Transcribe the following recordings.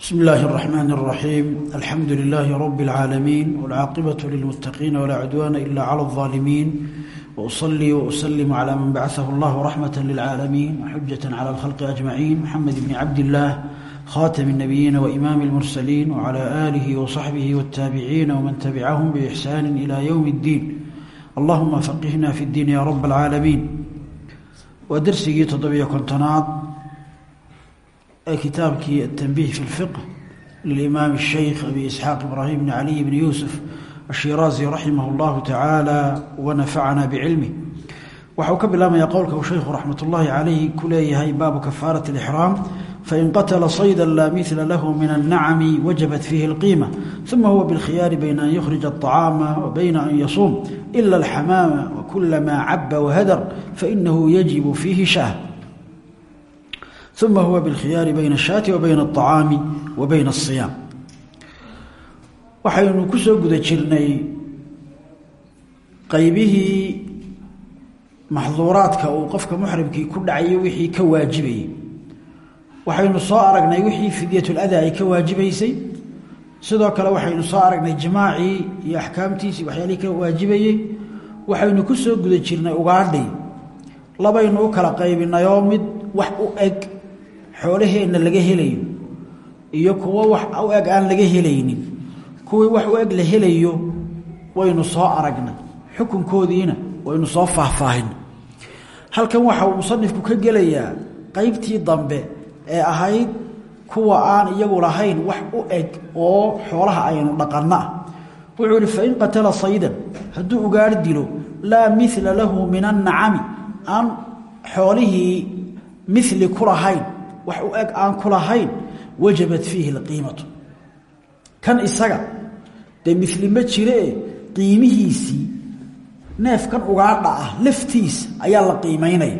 بسم الله الرحمن الرحيم الحمد لله رب العالمين والعاقبة للمتقين ولا عدوان إلا على الظالمين وأصلي وأسلم على من بعثه الله رحمة للعالمين وحجة على الخلق أجمعين محمد بن عبد الله خاتم النبيين وإمام المرسلين وعلى آله وصحبه والتابعين ومن تبعهم بإحسان إلى يوم الدين اللهم فقهنا في الدين يا رب العالمين ودرسي تضبيع كنتناط kitaabkii التنبيه في الفقه للإمام الشيخ أبي إسحاق إبراهيم بن علي بن يوسف الشيرازي رحمه الله تعالى ونفعنا بعلمه waxau ka bilaabmaya qowlka uu shaykhu raxmat ullaahi calayhi ku leeyahay baabu kafaaraة الإxraam fain qatla صayda laa mila lahu min الnacmi wajabat fiihi الqiima ثuma huwa bاlkhiyaari bayna an yukhrija الطacaama wabayna an yasuum إla الxamaama wakula maa caba wahadar fainahu yajibu fiihi shah uma huwa bاlkhiyaari bayna الshaati wa bayna الطacaami wa bayna الصiyaam waxaynu ku soo guda jirnay qaybihii maxduuraadka uu qofka muxrimkii ku dhacayay wixii ka waajibayey waxaynu soo aragnay wixii fidyatuladaa ay ka waajibaysay sidoo kale waxaynu soo aragnay jimaacii iyo axkaamtiisii waxyaalihii ka waajibayey waxaynu ku soo guda jirnay ugaadhay labaynu u kala qaybinayoo mid wax u eg xoolaheenna laga helayo iyo kuwo wax u eg aan laga helaynin kuwii wax u la helayo waynu soo aragnay xukunkoodiina waynu soo faahfaahin. Halkan waxa uu musanifku ka gelayaa qaybtii dambe ee ahayd kuwa aan iyagu lahayn wax u eg oo xoolaha aynu dhaqanno ah wuxuu ihi fain qatala saydan hadduu ugaar dilo laa mila lahu min annacami aan xoolihii mili ku lahayn wax u eg aan ku lahayn wajabat fiihi lqiimatu kan isaga dee mili ma jiree qiimihiisii neefkan ugaadha ah laftiisa ayaa la qiimeynaya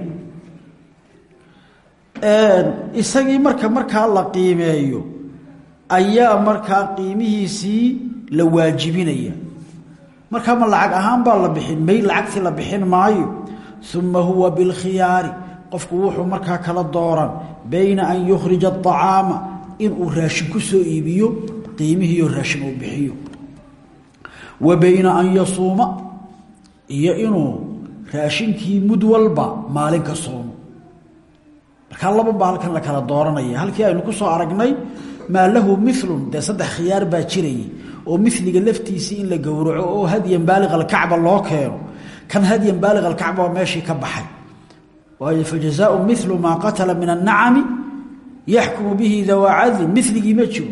isagii marka markaa la qiimeeyo ayaa markaa qiimihiisii la waajibinaya. Markaa ma lacag ahaan baa la bixin may lacagtii la bixin maayo uma huwa bilkhiyaari qofku wuxuu markaa kala dooran bayna an yukhrija aطacaama inuu raashin ku soo iibiyo qiimihiiyo raashin uu bixiyo. Wa bayna an yasuuma iyo inuu raashinkii mud walba maalin ka soomo. Markaa laba baa halkan la kala dooranaya. Halkii aynu ku soo aragnay maa lahu milun dee saddex khiyaar baa jirayay oo miliga laftiisii in la gowraco oo hadyan baaliq alkacba loo keeno. Kan hadyan baaliq alkacba waa meeshii ka baxay waayo fajazaau milu maa qatala min annacami yaxkumu bihi dawaa cadlin miligii ma jiro.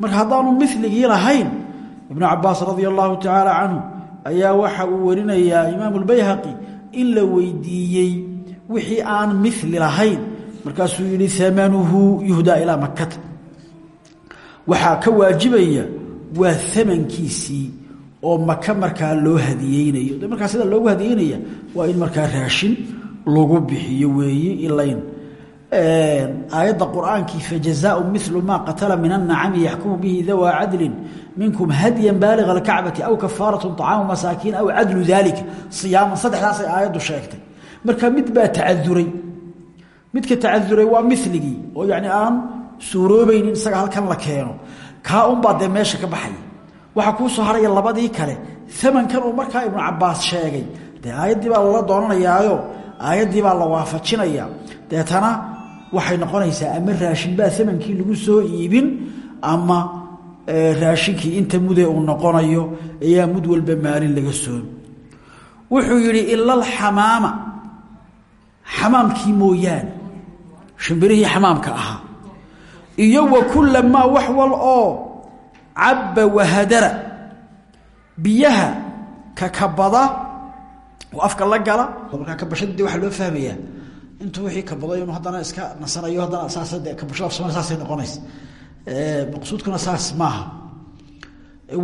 Marka haddaanu miligii lahayn ibnu cabaas radia allahu tacaala canhu ayaa waxa uu warinayaa imaamu lbayhaqi in la weydiiyey wixii aan mili lahayn. Markaasuu yihi amanuhu yuhdaa ilaa makata waxaa ka waajibaya waa amankiisii oo maka markaa loo hadiyeynayo de lagu bixiyo weeye ilayn. Aayadda qur'aankii fajazaau milu maa qatala min annacami yaxkumu bihi dawaa cadlin minkum hadyan baaliga alkacbati aw kafaaratu طacaamu masaakiin aw cadlu dalika siyaaman saddexdaasay aayaddu sheegtay. Marka mid baa tacaduray midka tacaduray waa miligii oo yani aan suuroobaynin isaga halkan la keeno. Kaa unbaa dee meesha ka baxaya waxaa kuu soo haraya labadii kale. Amankan uu markaa ibnu cabaas sheegay. Dee aayaddii baa lala doonanayaayo aayaddii baa la waafajinaya. Deetana waxay noqonaysaa ama raashin baa amankii lagu soo iibin ama raashinkii inta mude uu noqonayo ayaa mud walba maalin laga soomi wuxuu yihi ila alxamaama xamaamkii mooyaane shimbirihii xamaamka ahaa. Iyo wa kula maa wax wal oo cabba wahadara biyaha kakabada oo afka la gala markaa kabashadii waxaa loo fahmayaa intuu wixii kabaday inuu haddana iska nasanayo haddana saas de kabashada af somalia saasay noqonaysa maqsuudkuna saas maaha.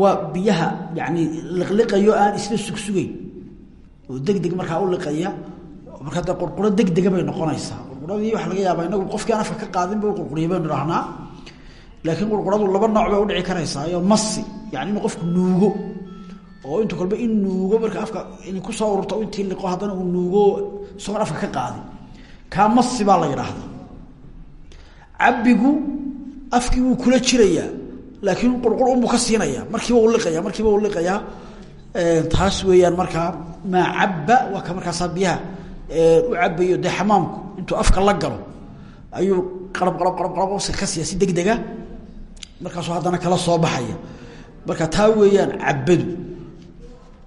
Waa biyaha yani liqliqayo aan isla sugsugeyn. Oo deg deg markaa u liqaya markaa de qurquro deg dega bay noqonaysaa. Qurquradii waxa laga yaabaa inagu qofkii aan afka ka qaadin ba qurquriya baynu dhahnaa laakiin qurquradu laba nooc bay udhici karaysaa. Iyo masi yani inuu oo intu kolba in nuugo marka afka ku soo ururto intii liqo haddana uu nuugo isagoon afka ka qaadin kaa masi la yidhaahdaa. Cabbigu afkii wuu kula jirayaa laakiin qurqur unbuu ka siinaya markiiba u liqaya markiiba u liqayaa taas weeyaan markaa maa cabba waa ka markaasaa biyaha u cabayo dee xamaamku. Intuu afka la galo ayuu qarab qarab qarab qarab ka siiya si degdega markaasuu haddana kala soo baxaya. Marka taa weeyaan cabadu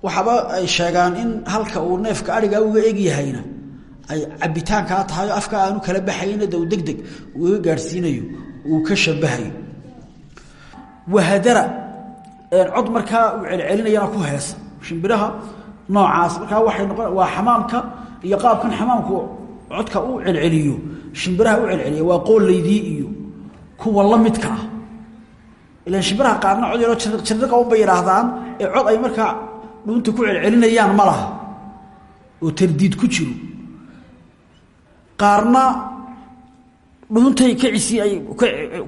waxaaba ay sheegaan in halka uu neefka arigaa uga egyahayna ay cabitaankaa tahay oo afka aanu kala baxayna de uu deg deg uga gaadhsiinayo uu ka shabahayo wahadara cod markaa uu celcelinayana ku heesa shimbiraha noocaas markaa waxay noqon waa xamaamka iyo qaabkan xamaamku codka u celceliyo shimbiraha u celceliya waa qoolaydii iyo kuwa la midka ah. Shimbiraha qaarna cod yaroo jirriqa unbay yidhaahdaan ee cod ay markaa dhuunta ku celcelinayaan ma laha oo tardiid ku jiro. Qaarna dhuuntay kacisi ay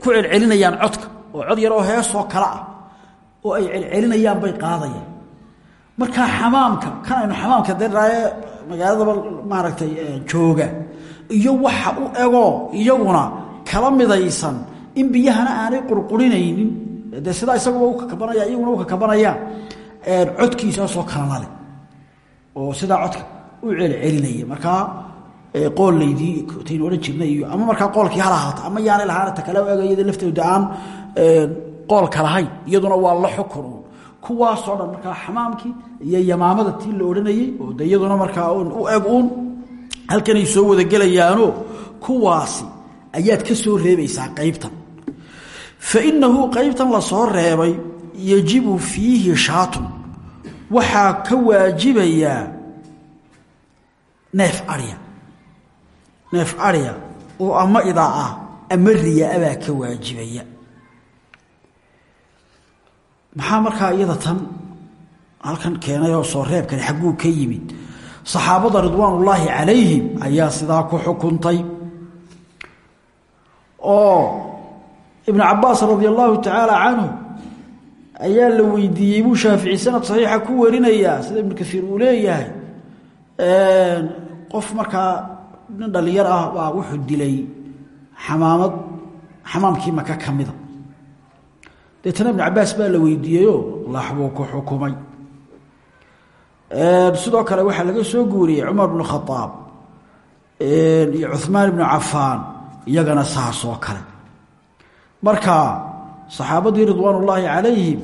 ku celcelinayaan codka oo cod yaroo heesoo kale ah oo ay celcelinayaan bay qaadayaan. Markaa xamaamka kan aynu xamaamka deraaye magaaladaba maaragtay jooga iyo waxa u egoo iyaguna kala midaysan in biyahana aanay qurqurinaynin. Dee sidaa isaguba u kakabanaya iyaguna u kakabanayaan codkiisaasoo kalena leh oo sidaa codka u celcelinaya markaa qoolaydii taynu odhan jirnay ama markaa qoolkii hala ahaata ama yaanay lahaana ta kale ega iyada lafteeda aan qoolka lahayn iyaduna waa la xukun. Kuwaasoo dhan markaa xamaamkii iyo yamaamada tii la odhanayey oo de iyaduna markaa u eg uun halkanay soo wada gelayaano kuwaasi ayaad ka soo reebaysaa qaybtan. Fa inahu qaybtan la soo reebay yajibu fiihi shaatun. Waxaa ka waajibayaa neef arya. Neef arya oo ama idaa ah ama riyaa baa ka waajibaya. Maxaa markaa iyada tan halkan keenay oo soo reebkani xagguu ka yimid? Saxaabada ridwaanullaahi calayhim ayaa sidaa ku xukuntay. Oo ibnu cabaas radia allahu tacaala canhu ayaa la weydiiyey buu shaafici sanad saxiixa ku warinayaa sida ibnu kaiir uu leeyahay. Qof markaa nin dhalinyar ah baa wuxuu dilay xamaamad xamaamkii maka ka mida. Deetana ibnu cabaas baa la weydiiyeyoo laxbuu ku xukumay. Sidoo kale waxaa laga soo guuriyey cumar bnu khaaab iyo cuhmaan ibnu cafaan iyagana saasoo kale. Marka saxaabadii ridwaan ullaahi calayhim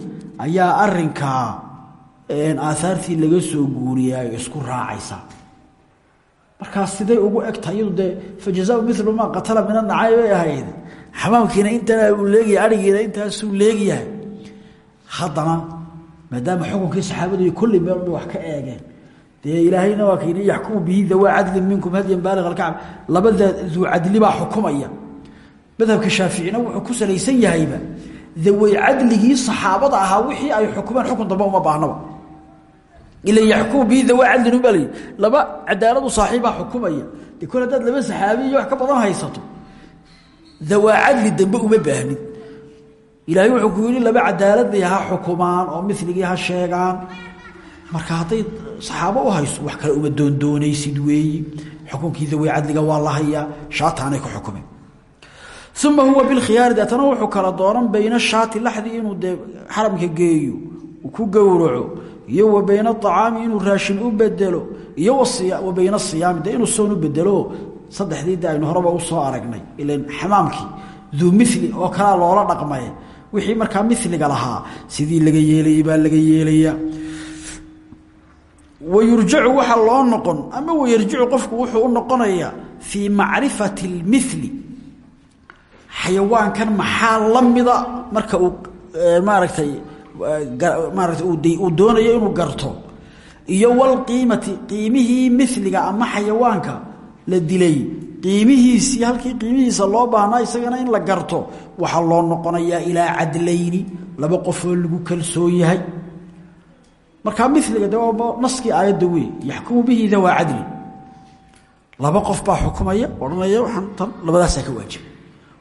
ayaa arinkaa aahaartii laga soo guuriya ay isku raacaysaa. Markaa siday ugu egtahay iyadu dee fajazaa milu maa qatala min anacay bay ahayd. Xamaamkiina uu leegyahay arigiina intaasuu leegyahay haddana maadaama xukunkii saxaabadu kolley meel wax ka eegeen dee ilaahayna waa yaxkumu bihi dawaa cadlin minkum hadyan baaliq alkacb. Labada duu cadli baa xukumaya. Madhabka shaaficina wuxuu ku salaysan yahayba daway cadligii saxaabada ahaa wixii ay xukumeen xukun dambe uma baahnaba ila yaxkumu bihi dawaa cadlin layihi laba cadaaladu saaxiibaa xukumaya. Dee kol laba saxaabi iyo wax ka badan haysato. Dawaa cadli dambe uma baahnid ilaahay wuxuu ku yidhi laba cadaaladii ha xukumaan oo miligii ha sheegaan. Marka hadday saxaabo u hayso wax kale uma doondoonaysid weeyi. Xukunkii dawey cadliga waa la hayaa shaataanay ku xukumeen uma huwa bilkhiyaari deetana wuxuu kala dooran bayna shaati laxdii inuu dee xaramka geeyo ku gowraco iyo wa bayna acaami inuu raashin u bedelo iyo wa bayna asiyaami de inuu soon u bedelo saddexdii de aynu horeba u soo aragnay ilan xamaamkii duu mili oo kalea loola dhaqmay wixii markaa miliga lahaa sidii laga yeelayay baa laga yeelaya wayurjacu waxaa loo noqon ama wayarjicu qofku u xayawaankan maxaa la mida? Marka uu maaragtay maarata uu doonayo inuu garto. Iyo walqiimati qiimihii miliga ama xayawaanka la dilay. Qiimihiisii halkii qiimihiisa loo baahnaa isagana in la garto waxaa loo noqonayaa ilaa cadlayni. Laba qofoo lagu kalsoon yahay. Markaa miliga de naskii aayadda wey yaxkumu bihi dawaa cadlin. Laba qof baa xukumaya odhanaya waxaan tan labadaasaa ka waajiba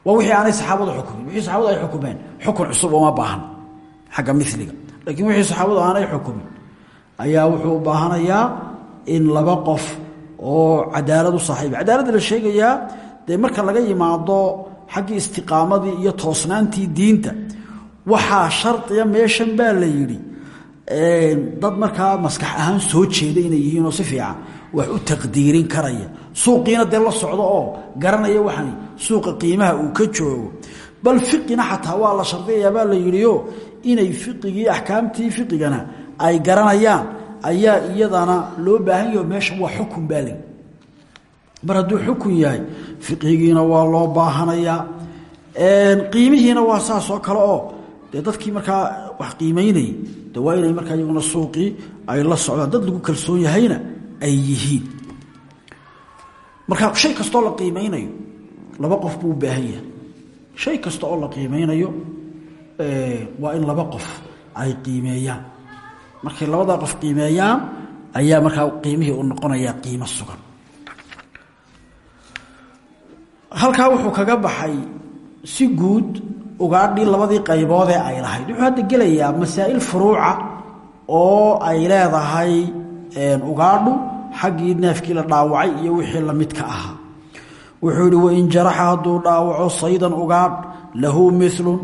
waa wixii aanay saxaabadu xukumin wixii saxaabadu ay xukumeen. Xukun cusub uma baahan xagga miliga laakiin wixii saxaabadu aanay xukumin ayaa wuxuu u baahanayaa in laba qof oo cadaalad u saaxiiba cadaaladda la sheegayaa dee marka laga yimaado xaggii istiqaamadii iyo toosnaantii diinta waxaa shardiya meeshan baa la yidhi dad markaa maskax ahaan soo jeeda inay yihiinoo si fiican wax u taqdiirin karaya. Suuqiina dee la socdo oo garanaya waxani suuqa qiimaha uu ka joogo. Bal fiqina xataa waa la shardiyayaa baa la yidhio inay fiqigii axkaamtii fiqigana ay garanayaan ayaa iyadana loo baahan yaho meesha waa xukun baa layi mar hadduu xukun yahay fiqhigiina waa loo baahanayaa. Qiimihiina waa saas wax qiimaynayay de waa inay markaa iyaguna ay la socdaan. Dad lagu kalsoon yahayna ay yihiin. Marka shay kastoo la qiimeynayo laba qof buu u baahan yahay. Shay kasta oo la qiimeynayo waa in laba qof ay qiimeeyaan. Markay labadaa qof qiimeeyaan ayaa markaa qiimihii u noqonayaa qiimo sugan. Halkaa wuxuu kaga baxay si guud ugaadhii labadii qayboodee ay lahayd. Wuxuu hadda gelayaa masaa'il furuuca oo ay leedahay ugaadhu xaggii neefkii la dhaawacay iyo wixii lamidka ahaa wuxuu yihi wain jaraxa hadduu dhaawaco saydan ugaadh lahu milun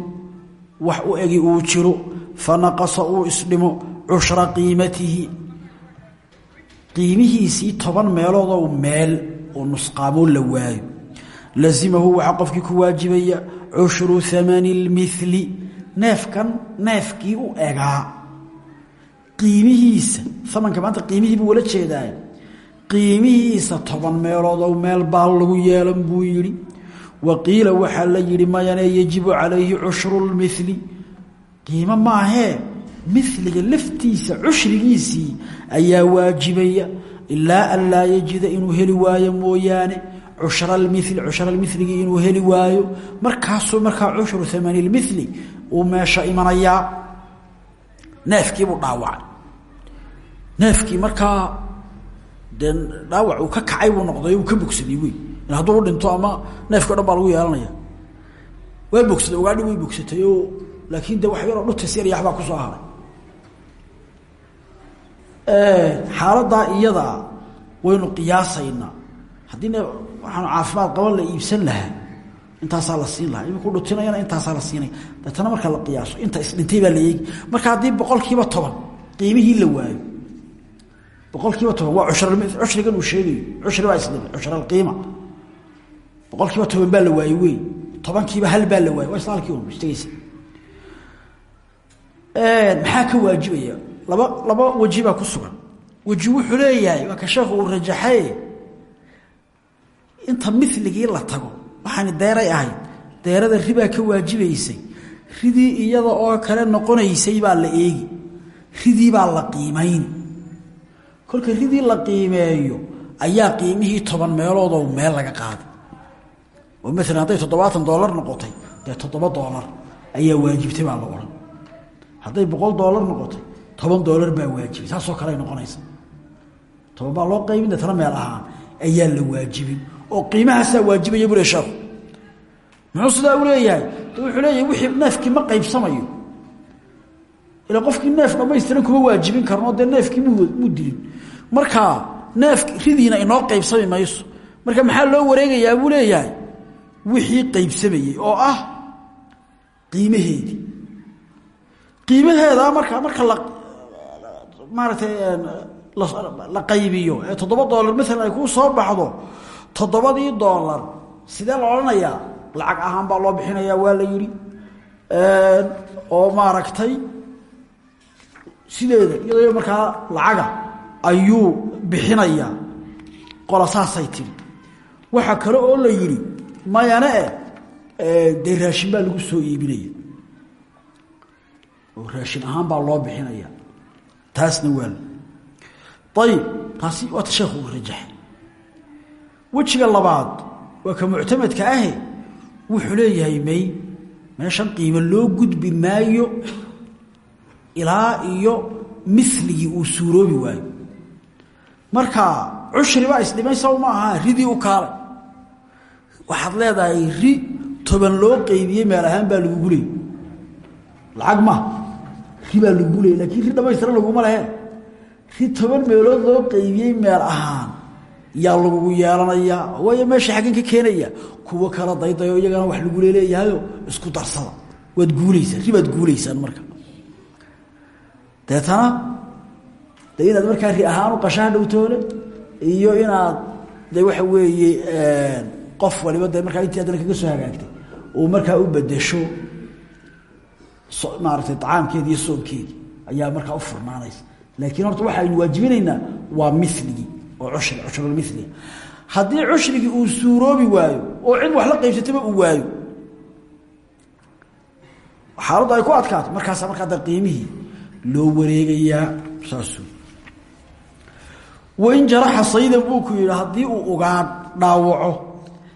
wax u egi uu jiro fanaqasa uu isdhimo cushra qiimatihi. Qiimihiisii toban meeloodoo meel uu nusqaamoo la waayo. Lazimahu waxaa qofkii ku waajibaya cushru amani اlmili neefkan neefkii u egaa. Qiimihiisa amanka maanta qiimihii buu wala jeedaa qiimihiisa toban meeloodow meel baa lagu yeelan buu yidhi. Wa qiila waxaa la yidhi mayane yajibu calayhi cushru lmili qiimo maahee miliga laftiisa cushrigiisii ayaa waajibaya. Ilaa an laa yajida inuu heli waayo mooyaane cushra lmili cushra lmiligii inuu heli waayo. Markaasuu markaa cushru amani lmili uu meesha imanayaa. Neefkiibuu dhaawacay. Neefkii markaa dee dhaawac uu ka kacay buu noqday uu ka bogsaday wey hadduu u dhinto ama neefki dhan baa lagu yeelanaya. Waa bogsaday ugaadhi way bogsatay laakiin de wax yaroo dhutas yar yaxbaa ku soo haray. Xaaladaa iyadaa waynu qiyaasaynaa. Haddii ne waxaanu caafimaad qaban la iibsan lahaa intaasaa la siin lahaa. Iminku dhutinayana intaasaa la siinaya deetana marka la qiyaaso inta isdhintay baa la eegi marka haddii boqol kiiba toban qiimihii la waayo boqol kiiba toban waa cushrigan uu sheegayo. Cushri baa isdhimay cushra alqiima. Boqol kiiba toban baa la waayey wey tobankiiba hal baa la waayey. Waa isla halkii un istageysa maxaa ka waajibaya? Laba laba weji baa ku sugan. Weji wuxuu leeyahay waa ka sheekhu uu rajaxay. Inta miligii la tago waxaani deeray ahayd. Deerada ribaa ka waajibaysay. Ridii iyada oo kale noqonaysay baa la eegi. Ridii baa la qiimayn kolka ridii la qiimeeyo ayaa qiimihii toban meeloodoo meel laga qaaday. Oo maalan hadday toddobaatan doolar noqotay dee toddoba doolar ayaa waajibtay baa la odhan. Hadday boqol doolar noqotay toban doolar baa waajibay saasoo kale ay noqonaysa. Toban loo qaybin deetana meel ahaan ayaa la waajibin oo qiimahaasaa waajibaya bule sheekhu muxuu sidaa u leeyahay? Wuxuu leeyahay wixii neefkii ma qaybsamayo ila qofkii neef dhamaystiran kuma waajibin karno dee neefkii muu dilin. Marka neef ridiina inoo qaybsami mayso. Marka maxaa loo wareegayaa buu leeyahay wixii qaybsamayey oo ah qiimaheedii. Qiimaheeda marka marka la maaragtay la qaybiyo. Ee toddoba doolar maalan ay kuu soo baxdo toddobadii doolar sidee la odhanayaa? Lacag ahaan baa loo bixinayaa waa la yidhi. Oo maaragtay sideeda iyadoo markaa lacaga ayuu bixinayaa qola saasay tiri. Waxaa kale oo la yidhi mayane eh dee raashin baa lagu soo iibinaya. Oo raashin ahaan baa loo bixinaya. Taasna waa ayib taasi waata sheekhu uu rajaxay wejiga labaad waa ka muctamadka ahe wuxuu leeyahay may meeshan qiimo loo gudbi maayo ilaa iyo miligii uu suuroobi waayo. Marka cushri baa isdhimay saw ma aha ridii u kaalay. Waxaad leedahay ri toban loo qeybiyey meel ahaan baa lagugu leeyay lacag ma ri baa lagugu leeyay lakiin ri dhamaystiran laguma lehe ri toban meelood loo qeybiyey meel ahaan yaa lagugu yeelanayaa waayo meesha xaggan ka keenaya kuwo kala daydayo iyagana wax lagu leeleeyahayo isku darsada. Waad guulaysaa ribaad guulaysaan marka deetana de inaad markaa ri ahaan u qashaha dhowtoole iyo inaad de waxa weeye qof waliba de markaa intii haddana kaga soo hagaagtay uu markaa u bedesho maaragtay acaamkeedi iyo soomkeedii ayaa markaa u furnaanaysa. Laakiin horta waxa aynu waajibinaynaa waa miligii oo cushri cushrulmiliga haddii cushrigii uu suuroobi waayo oo cid wax la qaybsataba uu waayo xaaladdu ay ku adkaato markaasa markaa da qiimihii loo wareegayaa saasuu wain jaraxa saydan buu ku yidhi haddii uu ugaan dhaawaco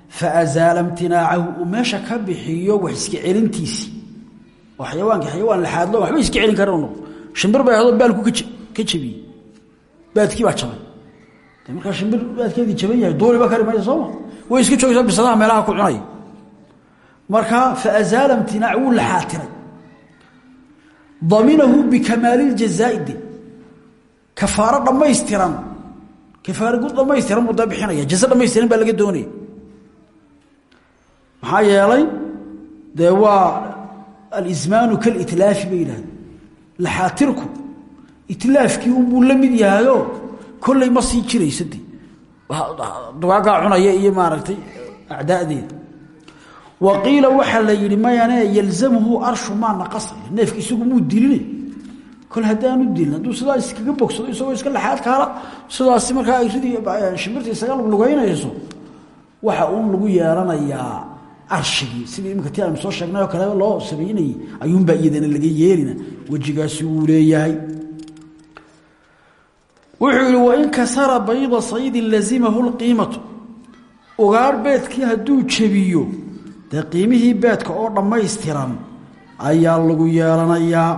fa azaala imtinaacahu uu meesha ka bixiyo wax iska celintiisii oo xayawaankii xayawaan laxaadlo waxba iska celin kara noqdo shimbir bay ahdo baalku ka jabiyey. Baadkii baa jabay. De markaa shimbir baadkeedii jaban yahay daminahu bikamaali ljazaa'i de kafaaro dhammaystiran. Kafaaro gud dhamaystiran buu da bixinaya jaze dhamaystiran baa laga doonaya. Maxaa yeelay dee waa alismaanu kalitlaafi bay yidhahdeen. Laxaatirku itlaafkii unbuu la mid yahayo kolley ma sii jiraysa de dugaagaa cunaya iyo maaragtay wa qiila waxaa la yidhi mayane yalzamhu arshu maa naqasa neefki isagu muu diline kol haddaanu dilin hadduu sidaa iskaga bogsado isagoo iska laxaad kaala sidaasi markaa shimbirta isaga lugaynayso waxa uun lagu yeelanayaa arshigii. Sidii imika ti aynu soo sheegnay oo kale loo samaynayey ayuunbaa iyadana laga yeelina. Wejigaasi wuu leeyahay. Wuxuu yihi wain kasara bayda saydin lazimahu lqiimatu ugaar beedkii hadduu jebiyo dee qiimihii beedka oo dhammaystiran ayaa lagu yeelanayaa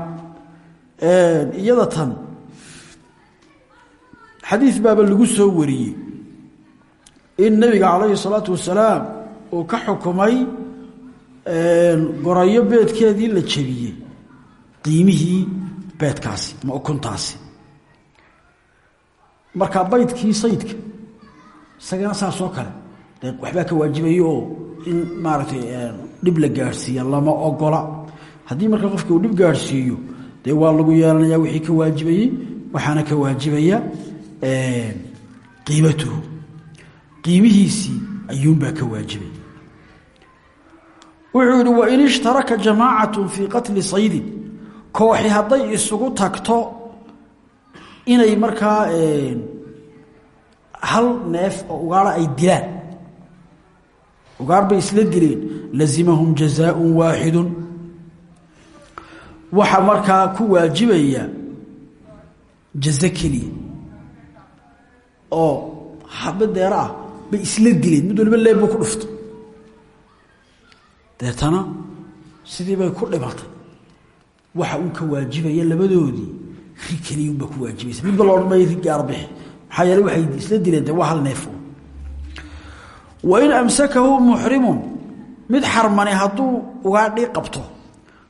iyada tan. Xadiid baaba lagu soo wariyey. In nabiga calayhi salaatu wasalaam uu ka xukumay gorayo beedkeedii la jebiyey. Qiimihii beedkaasi ma ukuntaasi markaa baydkii sayidka isagana saas kale. Dee waxbaa ka waajibaya oo in maaragtay dhib la gaadhsiiya lama ogola. Haddii marka qofki uu dhib gaadhsiiyo dee waa lagu yeelanaya wixii ka waajibayey waxaana ka waajibaya qiimatuhu. Qiimihiisii ayuunbaa ka waajibay wuxuu yihi wain ishtaraka jamaacatu fii qatli saydin. Kooxi hadday isugu tagto inay markaa hal neef oo ugaara ay dilaan ugaar bay isla dileen lazimahum jazaaء waaxidu waxaa markaa ku waajibaya jaze keliya oo xaba deero ah bay isla dileen mid waliba leeb buu ku dhufto. Deetana sidii bay ku dhimatay. Waxa uu ka waajibaya labadoodii ri keliya unbaa ku waajibaysa. Midba la odhan maya ri gaar bixi. Maxaa yeele waxay isla dileen de waa hal neefo wain amsakahu muxrimun mid xarmani hadduu ugaadhii qabto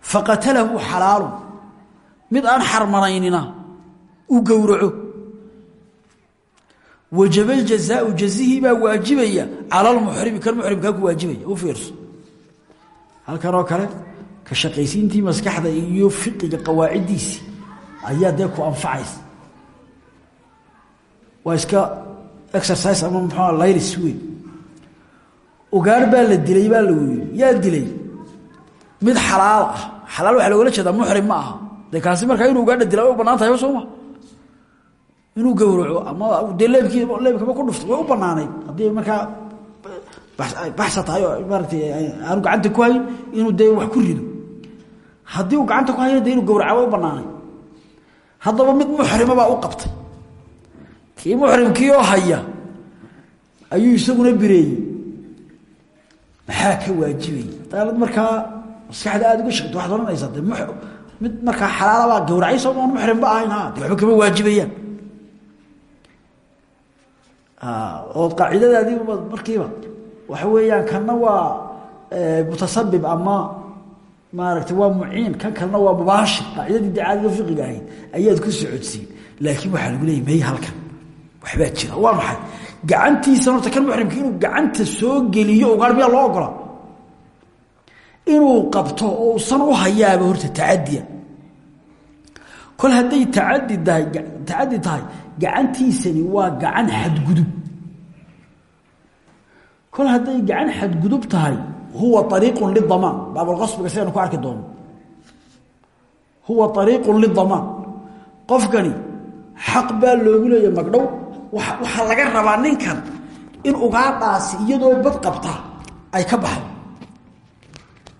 faqatalahu xalaalu mid aan xarmanaynina u gowraco. Wajaba ljazaau jazihii baa waajibaya cala lmuxrimi kan muxrimkaa ku waajibaya u fiirso. Halkan oo kale ka shaqaysiintii maskaxda iyo fiqiga qawaaciddiisii ayaa dee ku anfacaysa. Waa iska exercise ama muxua laylis ugaar baa la dilay baa lagu yiri yaa dilay mid xalaal ah xalaal waxaa logala jeedaa muxrim ma aha. Dee kaasi inuu ugaadha dila way u banaan inuu gowraco ama dee leebkii leebkaba ku dhufto way u banaanayd haddii baxsa tahay oo aanu gacanta ku hayn inuu dee wax ku rido. Haddii uu gacanta ku hayo dee inuu u banaanayd haddaba mid muxrima baa u qabtay. Kii muxrimkii haya ayuu isaguna bireeyey maxaa ka waajibay? Haddaanad markaa maskaxda aada uga shegto waxaad ohanaysaa de mid markaa xalaalabaa gawracay soo oon muxrimba ahayn ha de waxba kama waajibayaan. Ood qaacidadaadii markiiba waxa weeyaan kanna waa mutasabib ama maaragtay waa muciin kan kalena waa mubaashir. Qaacidadii de caadiga fiqiga ahayd ayaad ku socodsiin. Laakiin waxaa lagu leeyay may halkan waxbaa jira waa maxay gacantiisa horta kan muxrimka inuu gacanta soo geliyo ugaadh miyaa loo ogola? Inuu qabto oo usan u hayaaba horta tacadiya kol hadday taadi tahay tacadi tahay gacantiisani waa gacan xadgudub. Kol hadday gacan xadgudub tahay huwa ariiqun lidamaan baabulqasbiga sidaynu ku arki doono. Huwa ariiqun lidamaan qofkani xaq baa loogu leeya magdhow waxaa laga rabaa ninkan in ugaadhaasi iyadoo bad qabta ay ka baxdo.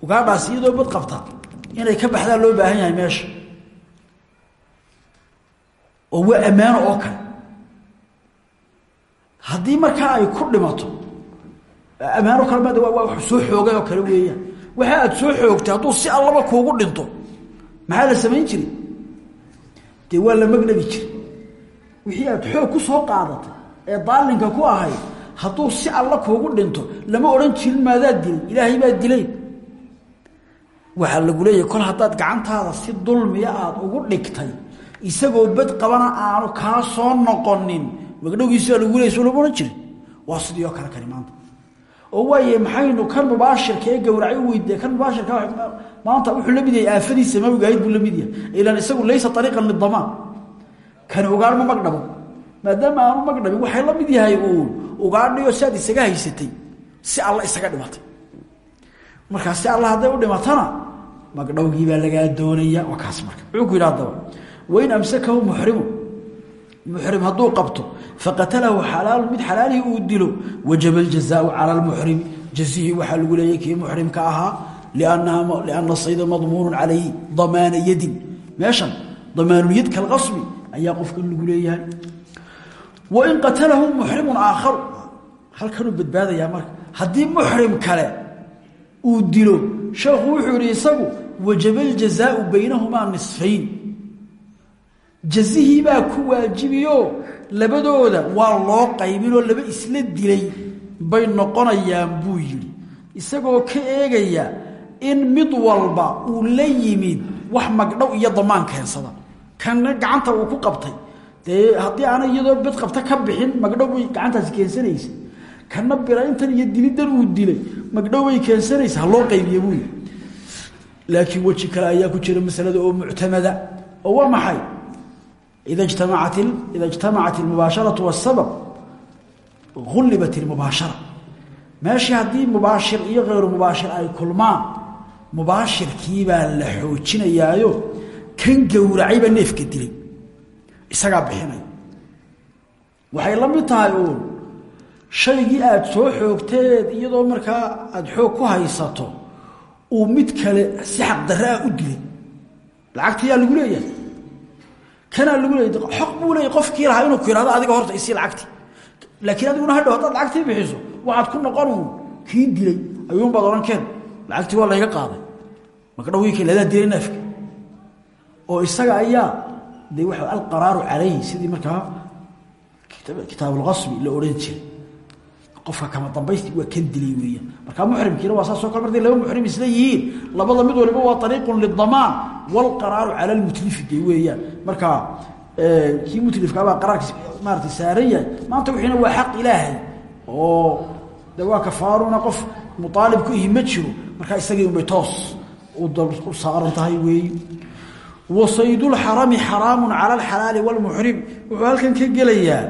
Ugaadhaasi iyadoo bad qabta inay ka baxdaa loo baahan yahay meesha. Oo waa ammaano oo kale. Haddii markaa ay ku dhimato ammaano kale ma waa wa soo xoogay oo kale weeyaan waxa aad soo xoogtay hadduu si allaba kuugu dhinto maxaa la samayn jiray? Dee waa la magdhabi jiray wixii aad xoog ku soo qaadatay ee daalinka ku ahayd hadduu si alla kuugu dhinto lama odhan jirin maadaa dilay ilaahay baa dilay. Waxaa lagu leeyahay kol haddaad gacantaada si dulmiya aada ugu dhigtay isagoo bad qabana aanu kaa soo noqonin magdhowgiisa lagu leeyay soo lama odhan jirin. Waa sidii oo kale kani oo waaye maxaynu kan mubaashirka ee gowracay u weydiiya kan mubaashirka maanta wuxuu la mid yahay aafadii samawigahayd buu la mid yahay. Ilan isagu laysa ariiqan lidamaan kani ugaar ma magdhabo maadaama aanu magdhabin waxay la mid yahay uun ugaadhiyo si aad isaga haysatay si alla isaga dhimatay. Markaa si alla hadday u dhimatana magdhowgii baa lagaa doonaya waa marka. Wuxuu ku yidhi haddaba wain amsakahu muxrimu muxrim hadduu qabto faqatalahu xalaalu mid xalaalihii uu dilo wajaba aljazaau cala lmuxrimi jazihii waxaa lagu leeyay kii muxrimka ahaa lianna sayda madmuunu calayhi damaana yadin. Meeshan damaanulyad kalqasbi ayaa qofkan lagu leeyahay. Wain qatalahu muxrimun aakharu halkanuu badbaadayaa marka. Haddii muxrim kale uu dilo sheekhu wuxuu yihi isagu wajaba aljazaau baynahumaa nisfayn. Jazihii baa ku waajibiyo labadooda waa loo qaybinoo laba isla dilay. Bay noqonayaan buu yidhi. Isagoo ka eegaya in mid walba uu la yimid wax magdhow iyo damaan keensada kana gacanta uu ku qabtay dee haddii aana iyadoo bed qabta ka bixin magdhow bay gacantaasi keensanaysa kana birayntan iyo dilidan uu dilay magdhow bay keensanaysa ha loo qaybiye buu yidhi laakiin weji kale ayaa ku jira masalada oo muctamada oo waa maxay ida jtamacat ida اجtamacat اlmubaasharaةu wالsabab gullibat اlmubaashara meeshii haddii mubaashir iyo hayru mubaashir ay kulmaan mubaashirkiibaa la xoojinayaayo kan gowracayba neefka dilay. Isagaa bixinaya waxay la mid tahay uun shaygii aada soo xoogteed iyadoo markaa aada xoog ku haysato uu mid kale si xaqdarra ah u dilay. Lacagtayaa lagu leeyahay. Kanaa lagu leeyay xoq buu leeyay qofkii lahaa inuu ku yihahdo adiga horta isii lacagti laakiin adiguna hadhow haddaad lacagtii bixiso waxaad ku noqon uun kii dilay? Ayuunbaad odhan keen. Lacagtii waa layga qaaday. Makdhawii kale adaa dilay neefka oo isaga ayaa de waxa alqaraaru calayhi sidii markaa kitaabulqasbi la odhan jiray. Qofka kama dambaysti waa kan dilay weeyaan. Markaa muxrimkiina waa saasoo kale marday laba muxrim isla yihiin labada mid waliba waa ariiqun lidamaan walqaraaru cala lmutlifi de weeyaan. Markaa kii mutlifkaabaa qaraarkiis maarata saaran yahay maanta wixiina waa xaq ilaahay. Oo de waa kafaaruna qof muaalib ku ihi ma jiro markaa isagii unbay toos u saaran tahay weey wasaydulxarami xaraamu cala alxalaali walmuxrim wuxuu halkan ka gelayaa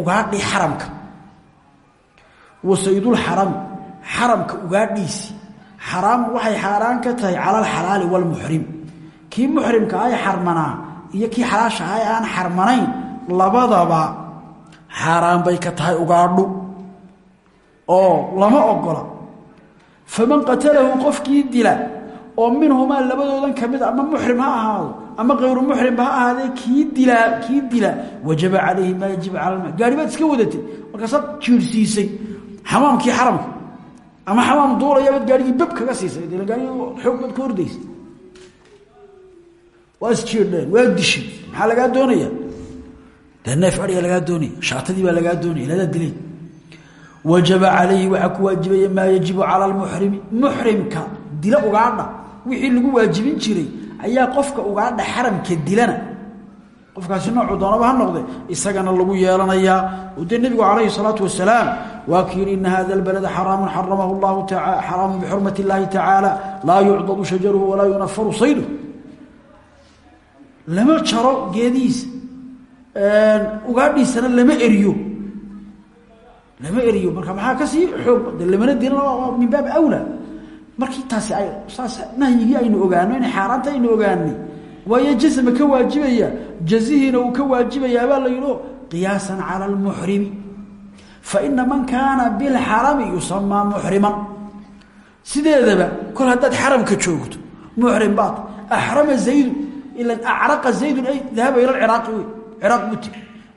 ugaadhii xaramka wasaydulxarami xaramka ugaadhiisi. Xaraam waxay xaaraan ka tahay cala alxalaali walmuxrim kii muxrimka ay xarmanaa iyo kii xalaasha ay aan xarmanayn labadaba xaaraan bay ka tahay ugaadhu. Oo lama ogola. Faman qatalahu qofkii dila oo minhumaa labadoodan ka mid ama muxrim ha ahaado ama kayru muxrimba ha ahaadee kii dilaa kii dila wajaba calayhi maa yajibu cala lma gaari baad iska wadatay markaasaad jiirsiisay xamaamkii xaramka ama xamaam duulayabaad gaarigii bab kaga siisay de gaarigi xoog baad ka ordaysa waa isjiirdheen waa doonaya? Dee neef adhiga lagaa doonaya shaatadii baa lagaa doonaya ladaa dilay. Wajaba calayhi waxaa ku waajibaya maa yajibu cala lmuxrimi muxrimka dila ugaadha wixii lagu waajibin jiray ayaa qofka ugaadha xaramka dilana. Qofkaasi noocuu doonaba ha noqde isagana lagu yeelanayaa oo dee nebigu calayhi salaatu wasalaam waa ki yihi ina hada albalada xaraamun xaramahu llahu taa xaraamun bixurmati illaahi tacaala laa yucdadu shajaruhu walaa yunafaru sayduh lama jaro geedihiisa ugaadhiisana lama eriyo. Lama eriyo marka maxaa ka sii xoog de lamana dilan min baabi awla markii taasi ay saas nahyigii aynu ogaano inay xaaraanta aynu ogaanay. Waayo jasma ka waajibaya jazihiina uu ka waajibayaabaa la yidho qiyaasan cala almuxrimi faina man kaana bilxarami yusamaa muxriman sideedaba kol haddaad xaramka joogto muxrim baad axrama zaydu ila acraqa zaydun ay dahaba ila ciraaqi wey ciraaq buti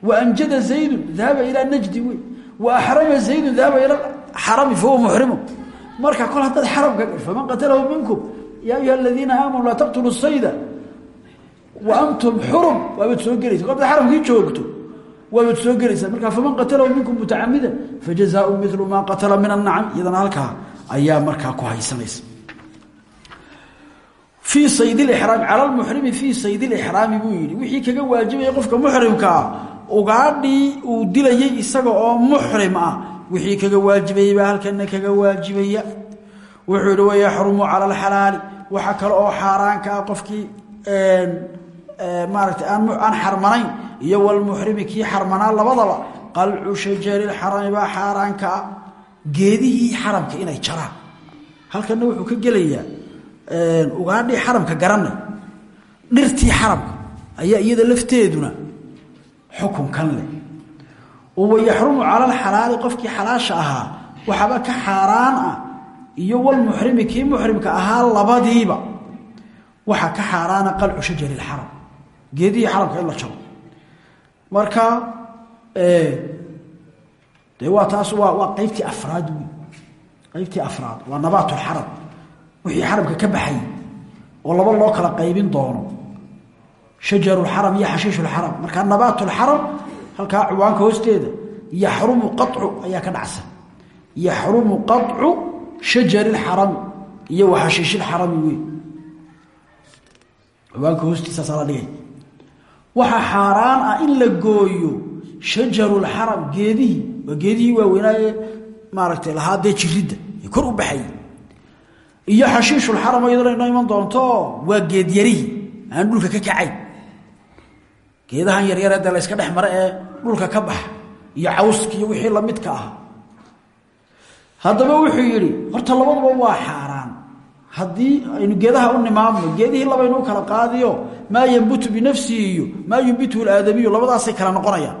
waanjada zaydun dahaba ilaa najdi wey wa axrama zaydun dahaba ila xarami fahuwa muxrimu marka kol haddaad xaramka faman qatalahu minkum yaa ayuha aladiina aamanuu laa taqtuluu sayda wa antum xurum waabaad soo gelaysa. Kol hadaad xaramkii joogto waabaad soo gelaysaa marka faman qatalahu minkum mutacamida fajazaau milu maa qatala min annacam iyadana halkaa ayaa markaa ku haysanaysa. Fii sayd lraami cala lmuxrimi fii sayd lixraami buu yidhi. Wixii kaga waajibaya qofka muxrimkaa ugaadhii uu dilayay isaga oo muxrim ah wixii kaga waajibayay baa halkana kaga waajibaya. Wuxuu yihi wayaxrumu cala alxalaali. Waxa kale oo xaaraanka ah qofkii maarata aan xarmanayn iyo walmuxrimi kii xarmanaa labadaba qalcu shajari lxarami baa xaaraanka ah. Geedihii xaramka inay jaraan. Halkana wuxuu ka gelayaa ugaadhii xaramka garanay dhirtii xaramka ayaa iyada lafteeduna xukunkan leh oo wayaxrumu cala alxalaali qofkii xalaasha ahaa waxaaba ka xaaraan ah iyo walmuxrimi kii muxrimka ahaa labadiiba waxaa ka xaaraana qalcu shajari lxaram geedihii xaramka in la jaro marka de waa taas waa qeybtii afraad wey qeybtii afraad waa nabaatulxaram wixii xaramka ka baxay oo laba loo kala qaybin doono halkaa cuwaanka hoosteeda yaxrumu qacu ayaa ka dhacsan. Yaxrumu qacu shajari lxarami iyo wa xashiishilxarami wey cuwaanka hoostiisaasaa la dhigay. Waxaa ah in la gooyo shajarulxaram geedihii waa geedihii waaweynaaye maaragtay lahaa dee jiridda kor u baxayay iyo xashiishulxaram iyadana inoo iman doonto waa geedyarihii aan dhulka ka kacayn geedahan yaryare dee la yska dhex mare ee dhulka ka baxa iyo cawski iyo wixii lamidka ah. Haddaba wuxuu yidhi horta labaduba waa xaaraan. Haddii aynu geedaha u nimaadno geedihii labaynu u kala qaadiyo maa yambutu binafsihi iyo maa yumbituhu aadamiyu labadaasay kala noqonayaan.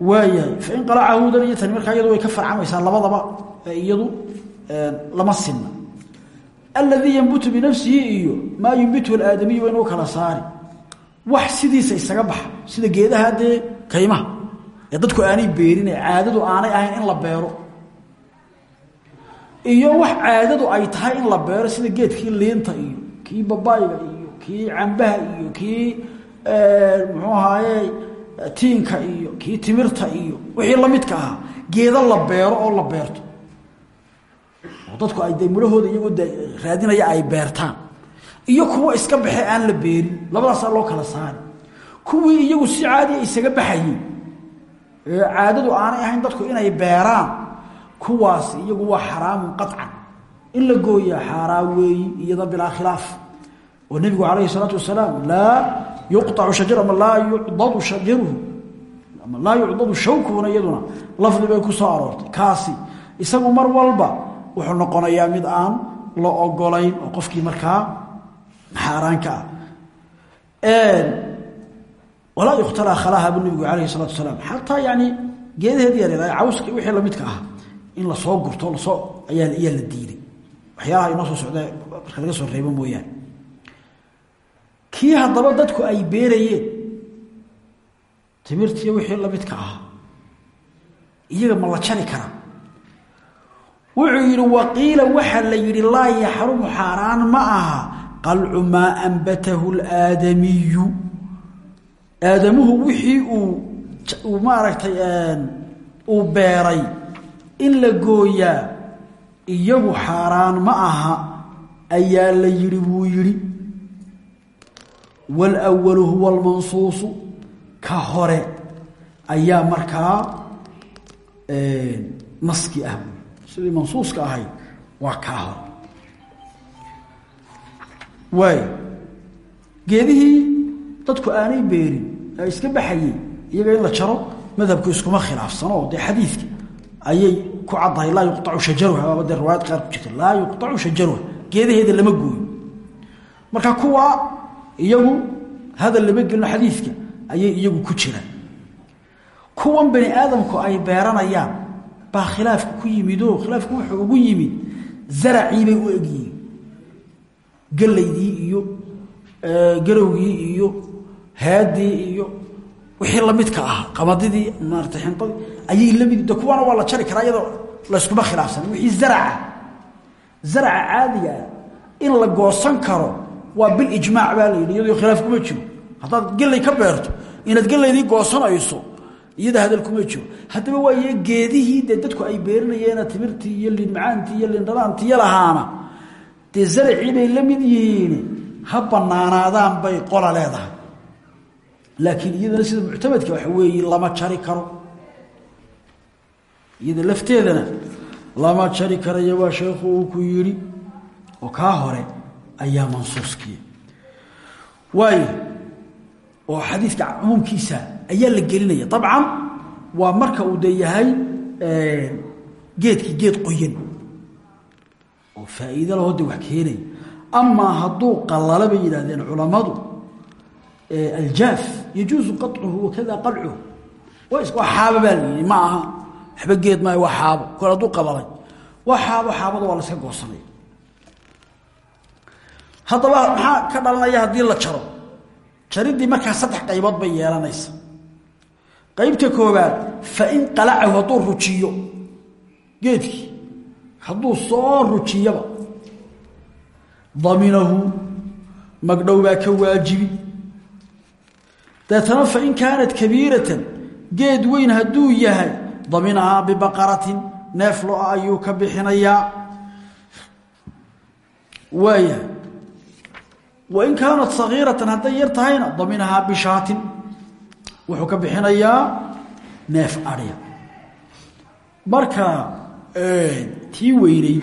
Waayahay fain qalaca hudan iyo tani markaa iyadu way ka farcamaysaa labadaba iyadu lama sinna aladii yambutu binafsihi iyo maa yumbituhu aadamiyu waynu u kala saari. Wax sidiisa isaga baxa sida geedaha dee kaymaha. Ee dadku aanay beerin ee caadadu aanay ahayn in la beero. Iyo wax caadadu ay tahay in la beero sida geedkii liinta iyo kii babayga iyo kii cambaha iyo kii muxuu ahaaye tiinka iyo kii timirta iyo wixii lamidka ahaa. Geedo la beero oo la beerto dadku ay de mulahooda iyagoo raadinaya ay beertaan. Iyo kuwo iska baxe aan la beerin labadaasaa loo kala saari kuwii iyagu si caadiya isaga baxayey ee caadadu aanay ahayn dadku inay beeraan kuwaas iyagu waa xaraamun qacan in la gooyaa xaaraan weeyi iyada bila khilaaf. Oo nabigu calayhi salaatu wasalaam laa yuqacu shajar ama laa yucdadu shajaruhu ama laa yucdadu shawkuhuna iyaduna. Lafdi bay ku soo aroortay. Kaasi isagu mar walba wuxuu noqonayaa mid aan la ogolayn oo qofkii markaa xaaraanka ah. Walaa yukhtalaa khalaha bu nebigu calayhi الsalatu wasalaam. Xataa yani geedaheedi yareer cawski wixii lamidka ah in la soo gurto la soo ayaa la diiday. Waxyaalaha inoo soo socda marka laga soo reebo mooyaane. Kii haddaba dadku ay beerayeen timirtiiyo wixii lamidka ah iyaga ma la jari karaa wuxuu yidhi waqiila waxaa la yidhi laa yaxrumu xaaraan ma aha qalcu maa ambatahu laadamiyu aadamuhu wixii uu uu maaragtay uu beeray in la gooyaa iyagu xaaraan ma aha ayaa la yidhi buu yidhi wاlأwalu huwa اlmansuusu ka hore ayaa markaa naski ah sidii mansuuska ahayd waa kaa hore waay geedihii dadku aanay beerin ee iska baxayeen iyaga in la jaro madhabku iskuma khilaafsano oo dee ayay ku caddahay laa yuqacu shajaruha waaba dee riwaayad qaar ku jirta laa shajaruha geedaheeda lama gooyo marka kuwa iyagu hadal lama gelino xadiidka ayay iyagu ku jiraan. Kuwan bani aadamku ay beeranayaan baa khilaafka ku yimid oo khilaafku wuxuu ugu yimid zaracii bay u egyihiin gelaydii iyo garowgii iyo haadii iyo wixii lamidka ah qamadidii maarata xinadii ayay la mid de kuwana waa la jari karaa iyadoo layskuma khilaafsan. Wixii zaraca zaraca caadigaa in la goosan karo waa bilijmaac baa la yidhi iyadoo khilaaf kuma jiro. Haddaad gelay ka beerto inaad gelaydii goosanayso iyada hadal kuma jiro. Haddaba waaye geedihii dee dadku ay beerinayeena timirtii iyo liinmacaantii iyo liindhanaantiiyo lahaana. Dee zaracii bay la mid yihiin. Ha banaanaadaan bay qola laakiin iyadana sida muctamadka waxa weeye lama jari karo. Iyada lafteedana lama jari karayo waa sheekhu uu ku yidhi oo kaa hore ayaa mansuuskiya waayo oo xadiidka cumuumkiisa ayaa la gelinaya. Dabcan waa marka uu dee yahay geedkii geed qoyan. Oo faa'iido laho de wax keenaya amaa hadduu qalalo bay yidhahdeen culammadu aljaaf yajuusu qaطcuhu wakada qalcuhu waa xaabo baa la yidhi ma aha. Waxba geed maayo waa xaabo. Kol hadduu qalalay waa xaabo xaabada waa la iska goosanaya. Maxaa ka dhalanaya haddii la jaro? Jaridii markaa saddex qaybood bay yeelanaysa qaybta koobaad fain qalacahu hadduu rujiyo geedkii hadduu soo rujiyaba daminahu magdhow baa ka waajibi. Deetana fain kaanat kabiiratan geed weyn hadduu yahay daminahaa bibaqaratin neef lo'a ayuu ka bixinayaa. Waayahay wain kaanat sagiiratan hadday yar tahayna daminahaa bishaatin wuxuu ka bixinayaa neef adhya marka tii weynay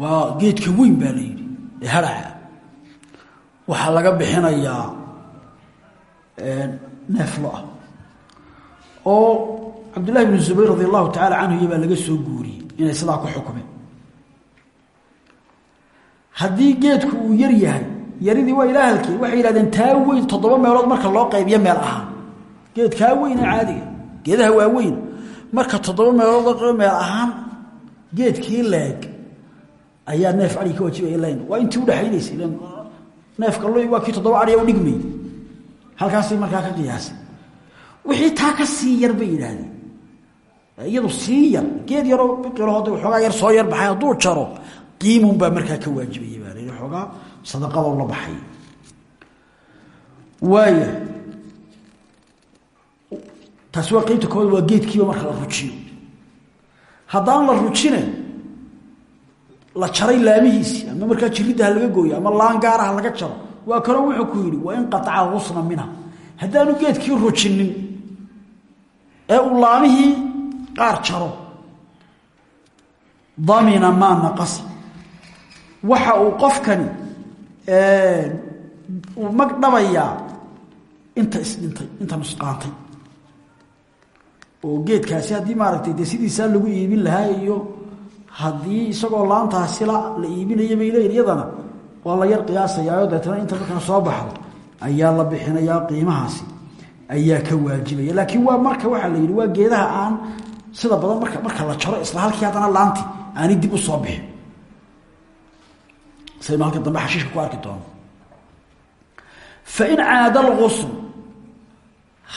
waa geedka weyn baa la yidhi ee haraca waxaa laga bixinayaa neef lo'ah oo cabdullahi bnu zubayr radi allahu tacaala canhu iyo baa laga soo guuriyey inay sidaa ku xukumeen. Haddii geedku uu yar yahay yaridii waa ilaa halkee waxay yidhahdeen taa weyn toddoba meelood marka loo qaybiyo meel ahaan. Geedkaa weyne caadiga geedaha waa weyn. Marka toddoba meelood loo qaybiyo meel ahaan geedkii leeg ayaa neef adhig ka waajibaya lan waa intii udhexaynaysa ilan neefka lo waa kii toddoba adhiya udhigmay halkaasay markaa ka qiyaasay. Wixii taa ka sii yar bay yidhaahdeen iyadu sii yar geed yaroo biqilahood waxoogaa yar soo yar baxay hadduu jaro qiimun baa markaa ka waajibaya baa la xoogaa sadaqado la baxay waaya taasi waa qeybta waa geedkiiba marka la rujiyo haddaan la rujine la jaray laamihiisii ama markaa jiridda ha laga gooyo ama laan gaara ha laga jaro waa kaloo wuxuu ku yidhi waa in qataca husna minha haddaanu geedkii rujinin ee uu laamihii qaar jaro damina maa naqasa waxa uu qofkani uu mag dhabayaa inta isdhintay inta nusqaantay oo geedkaasi haddii maaragtay dee sidiisaa lagu iibin lahaa iyo haddii isagoo laantaasila la iibinaya bay waa la yar qiyaasayaao deetana inta markaa soo baxdo ayaa la bixinayaa qiimahaasi ayaa ka waajibaya. Laakiin waa marka waxaa la yidhi waa geedaha aan sida badan marka marka la jaro isla halkii haddana laanti aanay dib u soo bixin saynu halka dambe xashiishka ku arki doono. Fain caada alqusl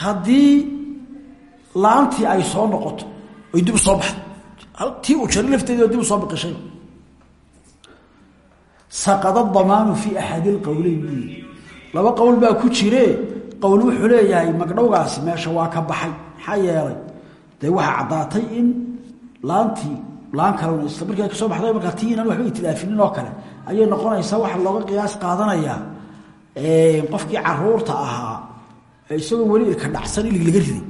haddii laantii ay soo noqoto oy dib u soo baxdo. Tii uu jaro lafteedi dib soo biqishay saqada damaanu fii axadi lqowleyn laba qowl baa ku jire qowl wuxuu leeyahay magdhowgaasi meesha waa ka baxay. Maxaa yeelay? Dee waxaa in laantii laan kalena isla markaa ka soo baxday markaa tii inaan waxba itilaafinin oo kale ayay noqonaysaa waxaa looga qiyaas qaadanayaa qofkii carruurta ahaa isagoo weli ilka dhacsan ilig laga riday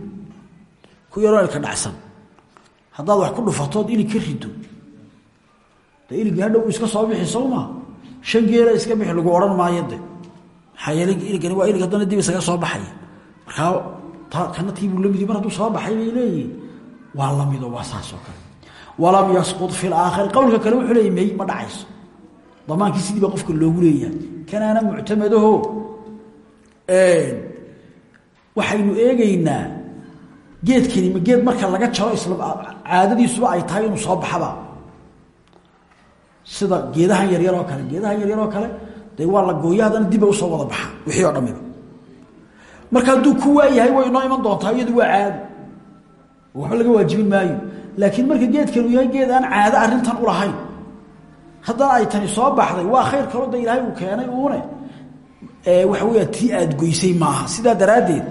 ku yaroo ilka dhacsan. Haddaad wax ku dhufatood ilig ka rido de iligii hadhow iska soo bixi sowma shan geela iska bixi lagu odhan maayo de. Maxaa yeele waa ilig haddana dib isaga soo baxaya. Markaa kana tiibuu lamidi mar hadduu soo baxay bay waa lamido waa saas kale. Walam yasqud fi laakhari qowlka kale wuxuu may ma dhacayso damaankii sidii baa qofka loogu leeyahay. Kanaana muctamadaho waxaynu eegaynaa geedkani ma geed marka laga jaro caadadiisuba ay tahay inuu soo baxaba. Sida geedahan yaryar oo kale geedahan yaryar oo kale dee waa la gooya haddana dibba u soo wada baxa wixii oo dhamiba marka hadduu ku waayahay way inoo iman doontaa iyadu waa caado waxba laga waajibin maayo. Laakiin marka geedkanu yahay geed aan caado arrintan u lahayn haddana ay tani soo baxday waa khayr kaloo da ilaahay uu keenay uune. Waxa weya tii aad goysay maaha. Sidaa daraaddeed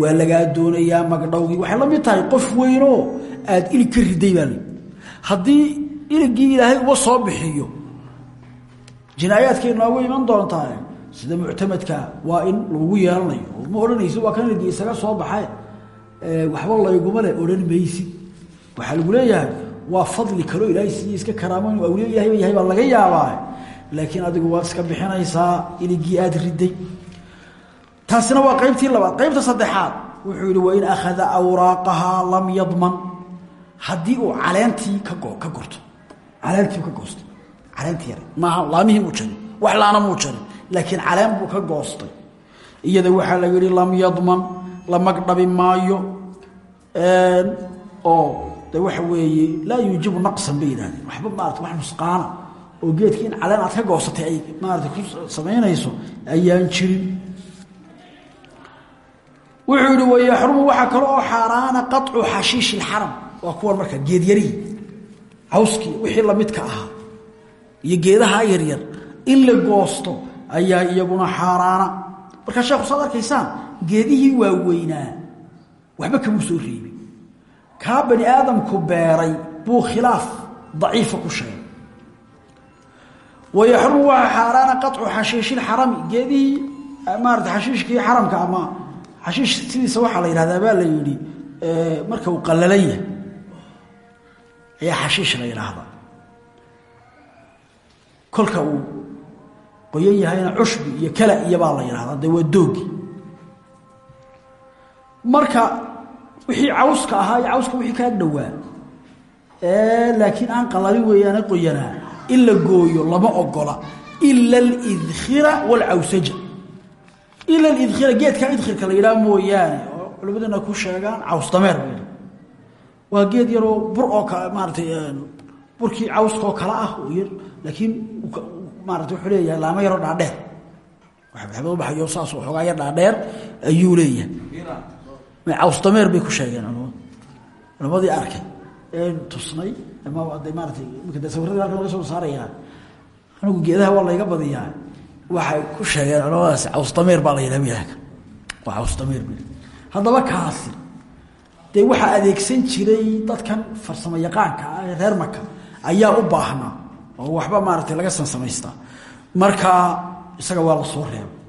waa lagaa doonayaa magdhowgii. Waxay la mid tahay qof weynoo aad ilig ka riday baa li haddii iligii ilaahay uba soo bixiyo jinaayaadkay noogu iman doontaa sida muctamadka waa in lagugu yeelanayo ma odhanaysi waa kan iligii isaga soo baxay. Waxba layguma le odhan maysid. Waxaa lagu leeyahay waa fadli kaloo ilaahay siiye iska karaamo inuu awliya ilahay ba yahay baa laga yaabaa. Laakiin adigu waad iska bixinaysaa iligii aada riday. Taasina waa qaybtii labaad. Qaybta saddexaad wuxuu yihi wain akhada awraaqahaa lam yadman. Haddii uu caleentii ka go ka gorto caleentii ka goostay caleentii yare maaha laamihii muu wax laana muu laakiin caleen buu ka goostay. Iyada waxaa la yihi lam yadman la magdhabi maayo oo de waxa weeye laa yuujibu naqsan bay yidhahdeen waxba maarata wax nusqaana oo geedkii in caleen aad ka goosatay ay maarata ku samaynayso ayaan jirin. Wuxuu yihi wayaxrumu waxaa kale oo xaaraana qaطcu xashiishi اlxaram waa kuwan marka geedyarihii cawskii wixii lamidka ahaa iyo geedaha yaryar in la goosto ayaa iyaguna xaaraana. Markaa sheekhu saad arkaysaan geedihii waaweynaa waxba kamuu soo reebin kaa bani aadamku beeray buu khilaaf daciifa ku sheegay. Wayaxrumu waxaa xaaraana qaطcu xashiishi اlxarami geedihii maarata xashiishkii xaramka ama xashiish sidiisa waxaa la yidhahdaa baa la yidhi marka uu qallalan yahay ayaa xashiish la yidhaahdaa. Kolka uu qoyan yahayna cushbi iyo kala iyo baa la yidhahdaa dee waa doogi marka wixii cawska ahaa iyo cawska wixii kaa dhowaa. Laakiin aan qalalin weeyaane qoyanaa in gooyo lama ogola. Ila alidkhira waalcawsaja ila idkhira geedka idkhirka la yidhaha mooyaane oo culimadana ku sheegaan caws dameer ba waa geed yaroo bur oo kale maaratay burkii cawskaoo kale ah oo yar laakiin maarata wuxuu leeyahay laamo yaroo dhaadheer. Waxabad ubaxayo saas xoogaa yar dhaadheer ayuu leeyahay caws dameer bay ku sheegeen culimadu culimadii arkay. Ee tusnay. Ama de maaratay imika de sawirradii halkan laga soo saarayaa anigu geedaha waa layga badiyaa. Waxay ku sheegeen culamadaasi cawsdameer baa la yidhah waa cawsdameer b haddaba kaasi dee waxaa adeegsan jiray dadkan farsamo yaqaanka ah ee reer maka ayaa u baahnaa oo waxba maaratay laga sansamaystaa marka isaga waa la soo reebay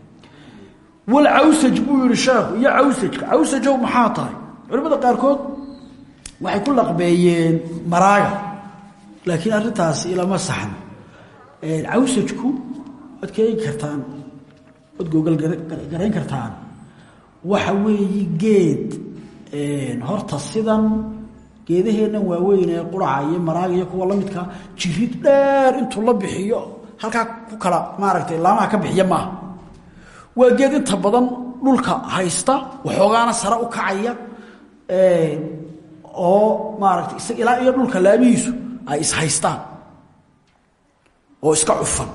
walcawsaj buu yihi sheekhu iyo cawsajka cawsajow maxaa tahay? Culimmada qaarkood waxay ku laqbeeyeen maraaga laakiin arrintaasi ilama saxno. Cawsajku waad ka eegi kartaan waad googal garayn kartaan. Waxa weeye geed horta sidan geedaheennan waaweyn ee quraca iyo maraaga iyo kuwa lamidka jirid dheer intuu la bixiyo halkaa ku kala maaragtay laamaha ka bixiya maaha waa geed inta badan dhulka haysta waxoogaana sare u kacaya oo maaragtay isa ilaa iyo dhulka laamihiisu ay ishaystaan oo iska cufan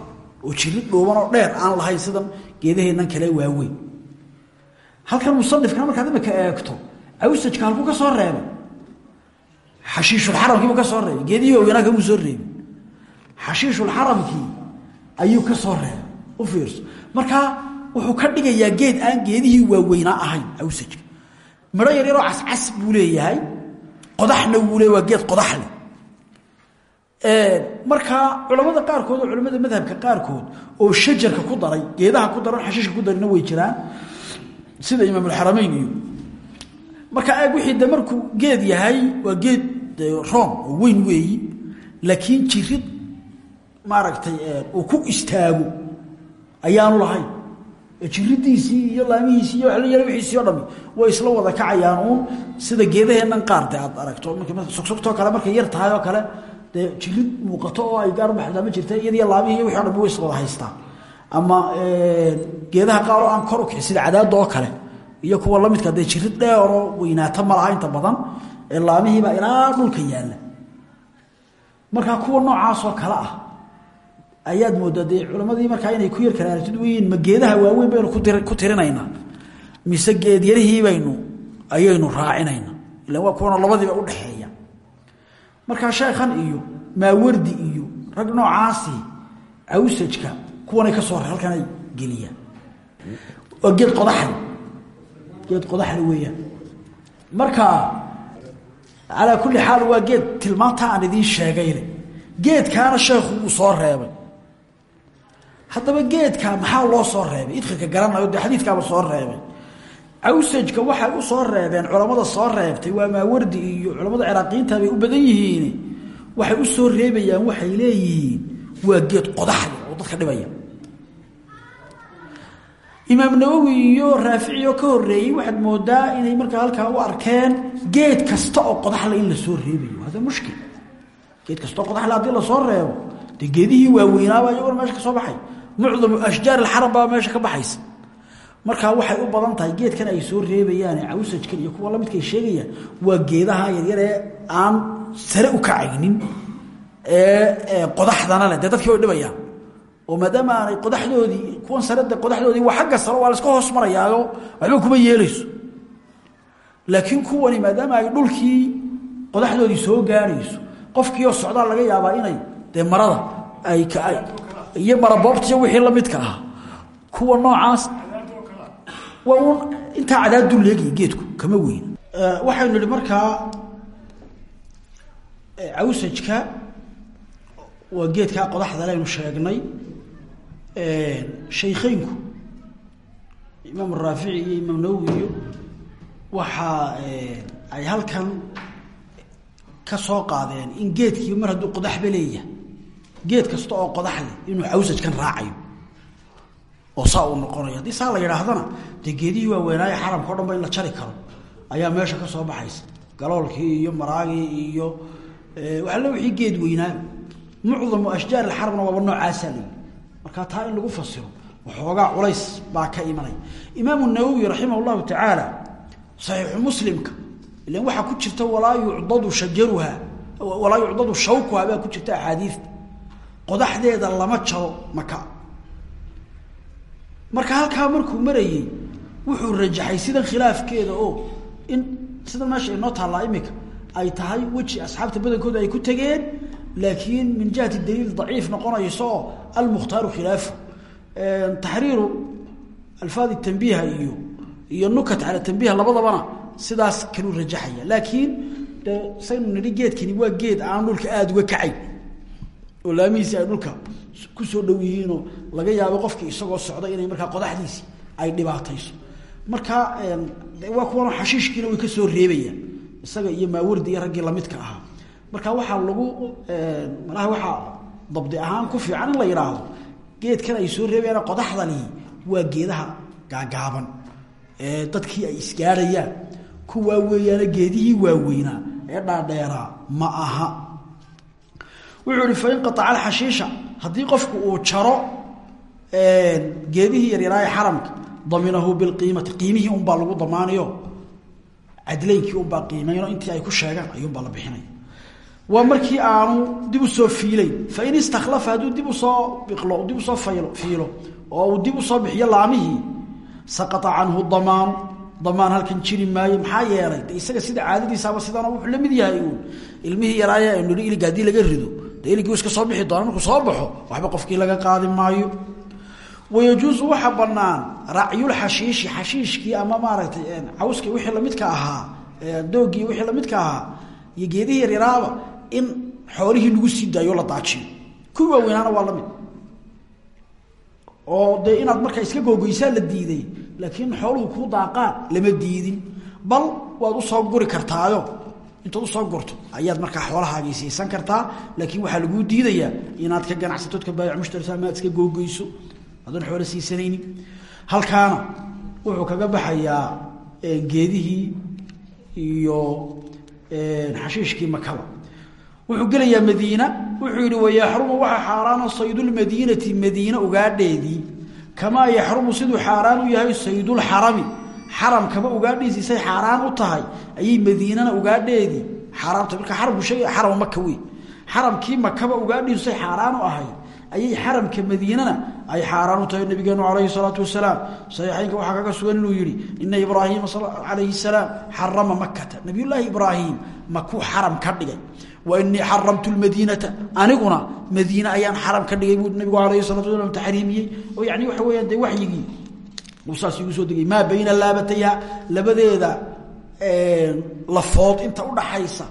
oo jirid dhuuban oo dheer aan lahayn sidan geedaheennan kale waaweyn. Halkan musanifkana markaad imika eegto awsajka halkuu ka soo reebay xashiishulxaramkiibuu ka soo reebay geedihii waaweynaa kamuu soo reebin xashiishulxaramkii ayuu ka soo reebay. U fiirso. Markaa wuxuu ka dhigayaa geed aan geedihii waaweynaa ahayn awsajka midho yaryaroo cascas buu leeyahay. Qodaxna wuu waa geed qodax leh. Markaa culamada qaarkood oo culamada madhabka qaarkood oo shajarka ku daray geedaha ku daran xashiishka ku darina way jiraan. Sida imaamulxarameyn iyo markaa eeg wixii de geed yahay waa geed room oo weyn weeyi. Laakiin jirid maaragtay uu ku istaago ayaanu lahayn jiridiisii iyo laamihiisii iyo wala wiiisii o dhami way isla wada kacayaan uun sida geedaheennan qaar aad aragto. Sogsogtoo kale markay yar tahay oo kale dee jirid muuqato oo ay gaar baxdaama jirta iyadiyo laamihii wixi o dhami way isla haystaan. Ama geedaha qaar oo aan kor u kici sida cadaada oo kale iyo kuwa lamidka dee jirid dheeroo weynaata malaha inta badan ee laamihiibaa ilaa dhulka yaalla. Markaa kuwa noocaasoo kale ah ayaad moodaa dee culammadii markaa inay ku yar kala aragtid weyiin ma geedaha waaweyn baynu ku tirinaynaa mise geedyarihii baynu ayaynu raacinayna. Ilan waa kuwana labadiiba udhexeeya markaa sheekhan iyo maawardi iyo rag noocaasi awsajka kuwanay ka soo halkanay geliyaan waa geed qodaxle geed qodaxle weeyaan marka calaa kulli xaal waa geed tilmaanta aan idiin sheegayle geedkaana sheekhu wuu soo reebay haddaba geedkaa maxaa loo soo reebay? Idkhilka garanayo dee xadiidkaaba soo reebay. Awsajka waxay u soo reebeen culammada soo reebtay waa maawardi iyo culammada ciraaqiyiinta bay u badan yihiin. Waxay u soo reebayaan waxay leeyihiin waa geed qodaxle oo dadka dhibaya. Imaam nawowi iyo raafici oo ka horeeyey waxaad moodaa inay markaa halkaa u arkeen geed kasta oo qodaxle in la soo reebayo. Hada mushkil. Geed kasta oo qodaxle haddii la soo reebo dee geedihii waaweynaaba iyagona meesha soo baxay mucdamu ashjaar alxaram baa meesha ka baxaysa. Waxay u badan tahay geedkan ay soo reebayaan cawsajkan iyo kuwa lamidka ay sheegayaan waa geedaha yaryar ee aan sare u kacaynin ee qodaxdana leh. Dee dadkii way oo maadaama aanay qodaxdoodii kuwan sare de qodaxdoodii waa xagga sare waa la iska hoos marayaayo waxba kuma yeelayso. Laakiin kuwani maadaama ay dhulkii qodaxdoodii soo gaarayso qofkiioo socdaa laga yaabaa inay dee marada ay iyo maraboobtiiyo wixii lamidka ah. Kuwa noocaas waa uun intaa cadaaduu leegaya geedku kama weyn. Waxaynu nihi markaa cawsajka waa geedkaa qodaxda laynu sheegnay. Shaykheynku imaam raafici iyo imaam nawowi iyo waxaa ay halkan ka soo qaadeen in geedkii mar hadduu qodaxba leeyahay geed kasta oo qodax leh inuu cawsajkan raacayo. Oo saa uu noqonayo. Haddii saa la yidhaahdana dee geedihii waaweynaaye xaramka o dhan ba in la jari karo. Ayaa meesha ka soo baxaysa. Galoolkii iyo maraagii iyo waxalle wixii geed weynaaba mucdamu ashjaar alxaramna waaba noocaasaa layihi markaa taa in lagu fasiro waxoogaa culays baa ka imanaya. Imaamu nawowi raximah llahu tacaala saxiixu muslimka ilan waxaa ku jirta walaa yucdadu shajaruha walaa yucdadu shawkuha baa ku jirta axaadiista qodaxdeeda lama jaro maka. Marka halkaa markuu marayey wuxuu rajaxay sidan khilaafkeeda oo in sidan meesha inoo taallaa imika ay tahay weji asxaabta badankooda ay ku tegeen laakiin min jihati daliil daciif noqonayso oo almukhtaaru khilaafu taxriiru alfaadi tanbiiha iyo iyo nukat cala tanbiiha labadabana sidaas kaluu rajaxaya. Laakiin saynu nidhi geedkani waa geed aan dhulka aada uga kacay oo laamihiisi ay dhulka ku soo dhow yihiinoo laga yaabo qofkii isagoo socda inay markaa qodaxdiisi ay dhibaatayso. Marka waa kuwan xashiishkiina way ka soo reebayaan isaga iyo maawardi iyo raggii lamidka ahaa. Marka waxaa lagu malaha waxaa dabdi ahaan ku fiican in la yidhaahdo geedkan ay soo reebayaan qodaxdani waa geedaha gaagaaban. Ee dadkii ay isgaarayaan kuwaa weeyaana geedihii waaweynaa ee dhaadheeraa ma aha wuxuu ihi fain qaaca alxashiisha haddii qofku uu jaro geedihii yaryaraaye xaramka daminahu bilqiimati qiimihii unbaa lagu damaanayo cadlaynkii unbaa qiimayno intii ay ku sheegaan ayuunbaa la bixinaya waa markii aanu dib u soo fiileyn fain istakhlafa hadduu dib u soo biqlo dib u soo faylo fiilo oo uu dib u soo bixiyo laamihii saqata canhu damaanu damaan halkan jiri maayo maxaa yeelay isaga sida caadadiisaaba sidana wuxuu la mid yahay uun ilmihii yaraaye aynu nihi ilig haddii laga rido dee iligii iska soo bixi doona markuu soo baxo waxba qofkii laga qaadi maayo. Wayajuusu waxa banaan racyulxashiishi xashiishkii ama maaragtay cawskii wixii lamidka ahaa doogii wixii lamidka ahaa iyo geedihii yaryaraaba in xoolihii lagu sii daayo la daajiyo kuwii waaweynaana waa la mid. Oo dee inaad markaa iska googoysaa la diiday laakiin xooluhu kuu daaqaan lama diidin. Bal waad u soo guri kartaayo intaad u soo gurto ayaad markaa xoolahaagii siisan kartaa laakiin waxaa laguu diidayaa inaad ka ganacsatood ka baayac mushtarisa ama aad iska googoyso adoon xoolo siisanaynin halkaana wuxuu kaga baxayaa geedihii iyo xashiishkii makaba wuxuu gelayaa madiina wuxuu yihi wayaxrumu waxa xaaraana saydulmadiinati madiine ugaadheedii kamaa yaxrumu siduu xaaraan u yahay saydulxarami xaramkaba ugaadhiisii say xaaraan u tahay ayay madiinana ugaadheedii xaaraamta marka xaramku sheegay xarama maka wey xaramkii makaba ugaadhiisu say xaaraan u ahayd. Ayay xaramka madiinana ay xaaraan u tahay nabigeenu calayhi salaatu wasalaam. Saxiixeynka waxaa kaga sugan inuu yihi ina ibraahiima calayhi salaam xarama makata nabiyullaahi ibraahim makuu xaram ka dhigay. Wa inii xaramtu lmadiinata. Aniguna madiine ayaan xaram ka dhigay buu nabigu salatu wasalaam taxriimiyey. Oo yani waxa weyaan dee waxyigii uu saas igu soo degay. Maa bayna laabatayha labadeeda lafood inta udhaxaysa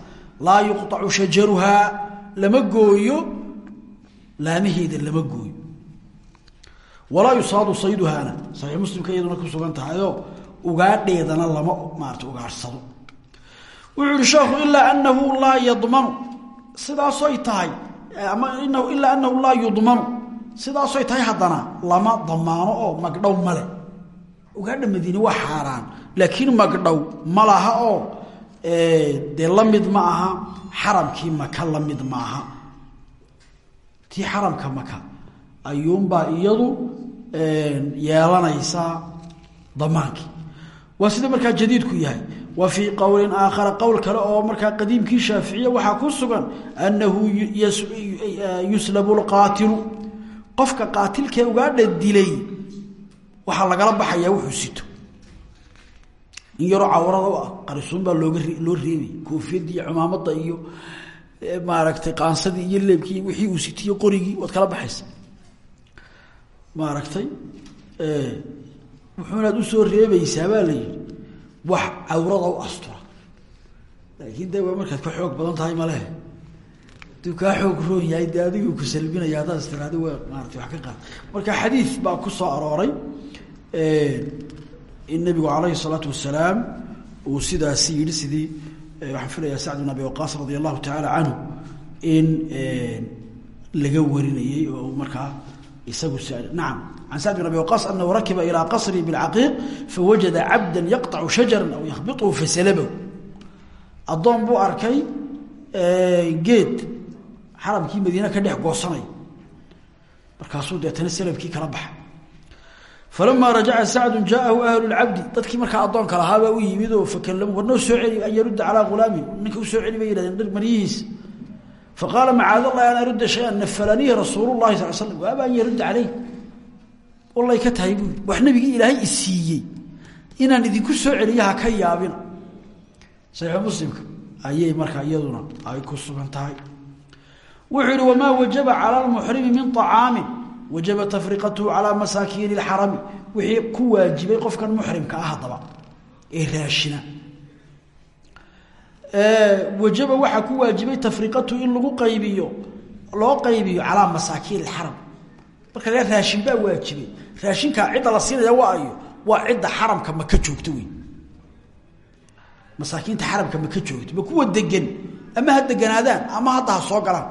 laa yuqطacu shajaruhaa lama gooyo. Laamaheeda lama gooyo. Walaa yusaadu sayduhaana. Saxiix muslimka iyaduna ku sugan tahayoo ugaadheedana lama maarata ugaadhsado wuxuu yihi sheekhu ilaa anahu laa yadmanu. Sidaasoy tahay ama ilaa anahu laa yudmanu. Sidaasoy tahay haddana lama damaano oo magdhow male ugaadha madiine waa xaaraan. Laakiin magdhow ma laha oo dee la mid ma aha xaramkii maka la mid maaha tii xaramka maka ayuunbaa iyadu yeelanaysaa damaankii waa sida markaa jadiidku yahay. Wa fii qowlin aakhara qowl kale oo markaa qadiimkii shaaficiya waxaa ku sugan annahu yuslabu lqaatilu qofka qaatilkee ugaadha dilay waxaa lagala baxayaa wuxuu sito. In yaroo cawrada u ah baa looga loo reebay. Koofiyadda iyo cumaamada iyo maaragtay qaansadii iyo leebkii wixii uu sitiyo qorigii waad kala baxaysa. Maaragtay wuxuunaad u soo reebaysaa baa la yidhi wax cawrada u astura. Laakiin de waa ka xoog badan tahay aduu kaa xoog roon yahay dee ku salbinaya haddaad is tiraado waa maarata wax ka qaad. Marka xadiid baa ku soo arooray in nabigu calayhi salaatu wasalaam uu sidaasi yidhi sidii waxaan filayaa sacd bin abi waqaas allahu tacaala canhu in laga warinayey oo markaa isagu nacam can sacd bin abi waqaas anahu rakiba ilaa qasri bilcaqiiq fawajada cabda yaqطacu shajaran aw yakhbiطhu fasalabahu addoon buu arkay geed xaramkii madiine ka dhex goosanay. Markaasuu deetana salabkii kala baxay falamaa rajaca sacdu jaaahu ahlu lcabdi dadkii markaa addoonka lahaabaa u yimid oo fakalamu war noo soo celi an yarudda calaa ghulaami ninka u soo celi bay yihahdeen dhir maryihiisa faqaala macaad allahi an arudda shay-an nafalanihi rasuulu llahi sal slam waaba an yarudda caleyh wallay ka tahay buui wax nabigii ilaahay isiiyey inaan idinku soo celiyo ha ka yaabina saxiixu muslimka ayay markaa iyaduna ay ku sugan tahay wuxuu wajaba tafriqatuhu calaa masaakiini اlxarami wixii ku waajibay qofkan muxrimka ah haddaba ee raashina. Wajaba waxaa ku waajibay tafriqatuhu in lagu qaybiyo loo qaybiyo calaa masaakiin اxaram marka la raashin baa waajibay. Raashinkaa cidda la siinaya waayo waa cidda xaramka maka joogta wey masaakiinta xaramka maka joogta ma kuwa degan ama ha deganaadaan ama hadda ha soo galaan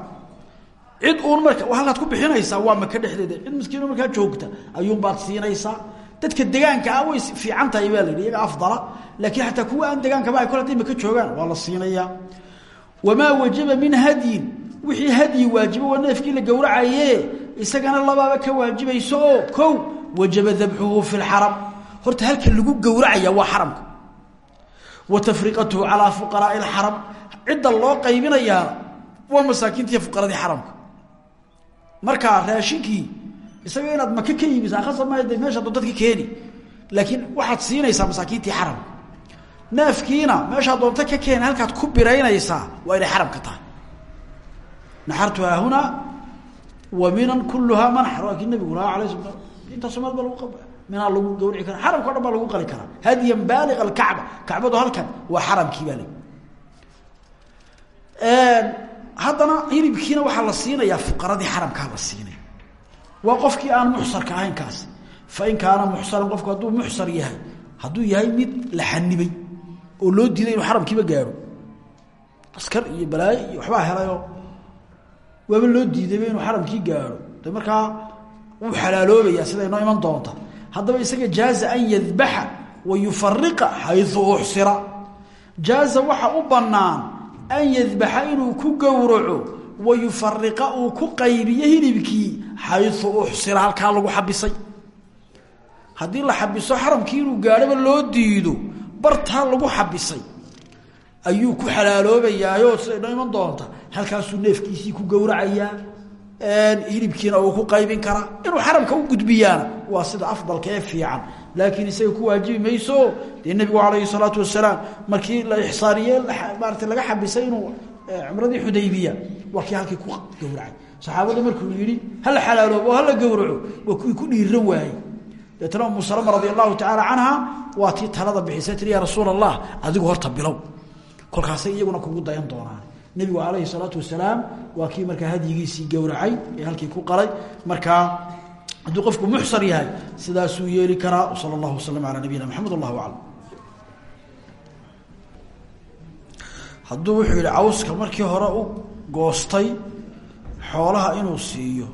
cid uun marka halkaad ku bixinaysaa waa maka dhexdeeda cid miskiino markaa joogta ayuunbaad siinaysaa. Dadka degaanka ah way fiican tahay baa la yidhi iyaga afdala. Laakiin xataa kuwa aan degaankaaba ay kol haday maka waa la siinayaa. Wamaa wajaba min hadyin wixii hadyi waajibo waa neefkii la gowracaye isagana labaaba ka waajibayso oo kow wajaba dabxuhu fi horta halka lagu gowracaya waa xaramka. Wa tafriqatuhu calaa fuqaraai lxaram cidda loo qaybinayaa waa masaakiintiiy fuqaradii xaramka markaa raashinkii isaga inaad maka ka ma de meesha dadka keeni. Laakiin waxaad siinaysaa masaakiintii xaramka neefkiina meeshaa doonta ka keeni halkaad ku biraynaysaa waa inay xaramka tahay. Naxartu haahunaa wa minan kuluhaa manaxar waa kii nabigu lahaa alay sla intaasoo meel ba lagu minaa lagu gawrici kara xaramka o dhan baa lagu qali karaa. Hadyan baaliq alkacba. Kacbadu halkan waa xaramkii baa le haddana hilibkiina waxaa la siinayaa fuqaradii xaramkaa la siinay. Waa qofkii aan muxsarka ahayn kaasi fain kaana muxsaran qofku hadduu muxsar yahay hadduu yahay mid la xanibay oo loo diiday inuu xaramkiiba gaaro askar iyo balaayo iyo waxbaa helayoo waaba loo diidayba inuu xaramkii gaaro de markaa wuu xalaaloobayaa sida inoo iman doonta. Haddaba isaga jaaza an yadbaxa wa yufariqa xayu uxsira. Jaaza waxa u bannaan an yadbaxa inuu ku gowraco wa yufariqa uu ku qaybiyo hilibkii xayu uxsira halkaa lagu xabisay haddii la xabiso xaramkii inuu gaadhoba loo diido bartaa lagu xabisay ayuu ku xalaaloobayaayo sida inoo iman doonta halkaasuu neefkiisii ku gowracayaa hilibkiina uu ku qaybin karaa inuu xaramka u gudbiyaana waa sida afdalka ee fiican laakiin isaga ku waajibi mayso. Dee nebigu salaatu wasalaam markii la ixsaaniye maarata laga xabisay inuu cumradii xudaybiya waa ku gowracay. Saxaabada markuu yidhi hala xalaaloobo oo hala gowraco? Waa kuwii ku dhiiran waayey. Deetna umu salama radi allahu tacaala canha waa talada bixisay tii ya rasuul allah adigu horta bilow. Kolkaasay iyaguna kugu dayan doonaan. Nebigu calayhi salaatu wasalaam waa markaa hadyigiisii gowracay halkii ku qalay. Markaa hadduu qofku muxsar yahay sidaasuu yeeli karaa sal allahu waslm alaa nabiyina maxamed allahu aclam. Hadduu wuxuu yihi cawska markii hore u goostay xoolaha inuu siiyo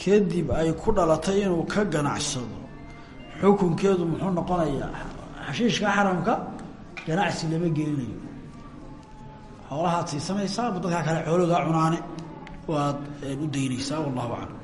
kadib ay ku dhalatay inuu ka ganacsado. Xukunkeedu muxuu noqonayaa xashiishka xaramka ganacsi lama gelinayo. Xoolahaad siisanaysaa ama dadkaa kale xooloogaa cunaane waad u daynaysaa wallahu aclam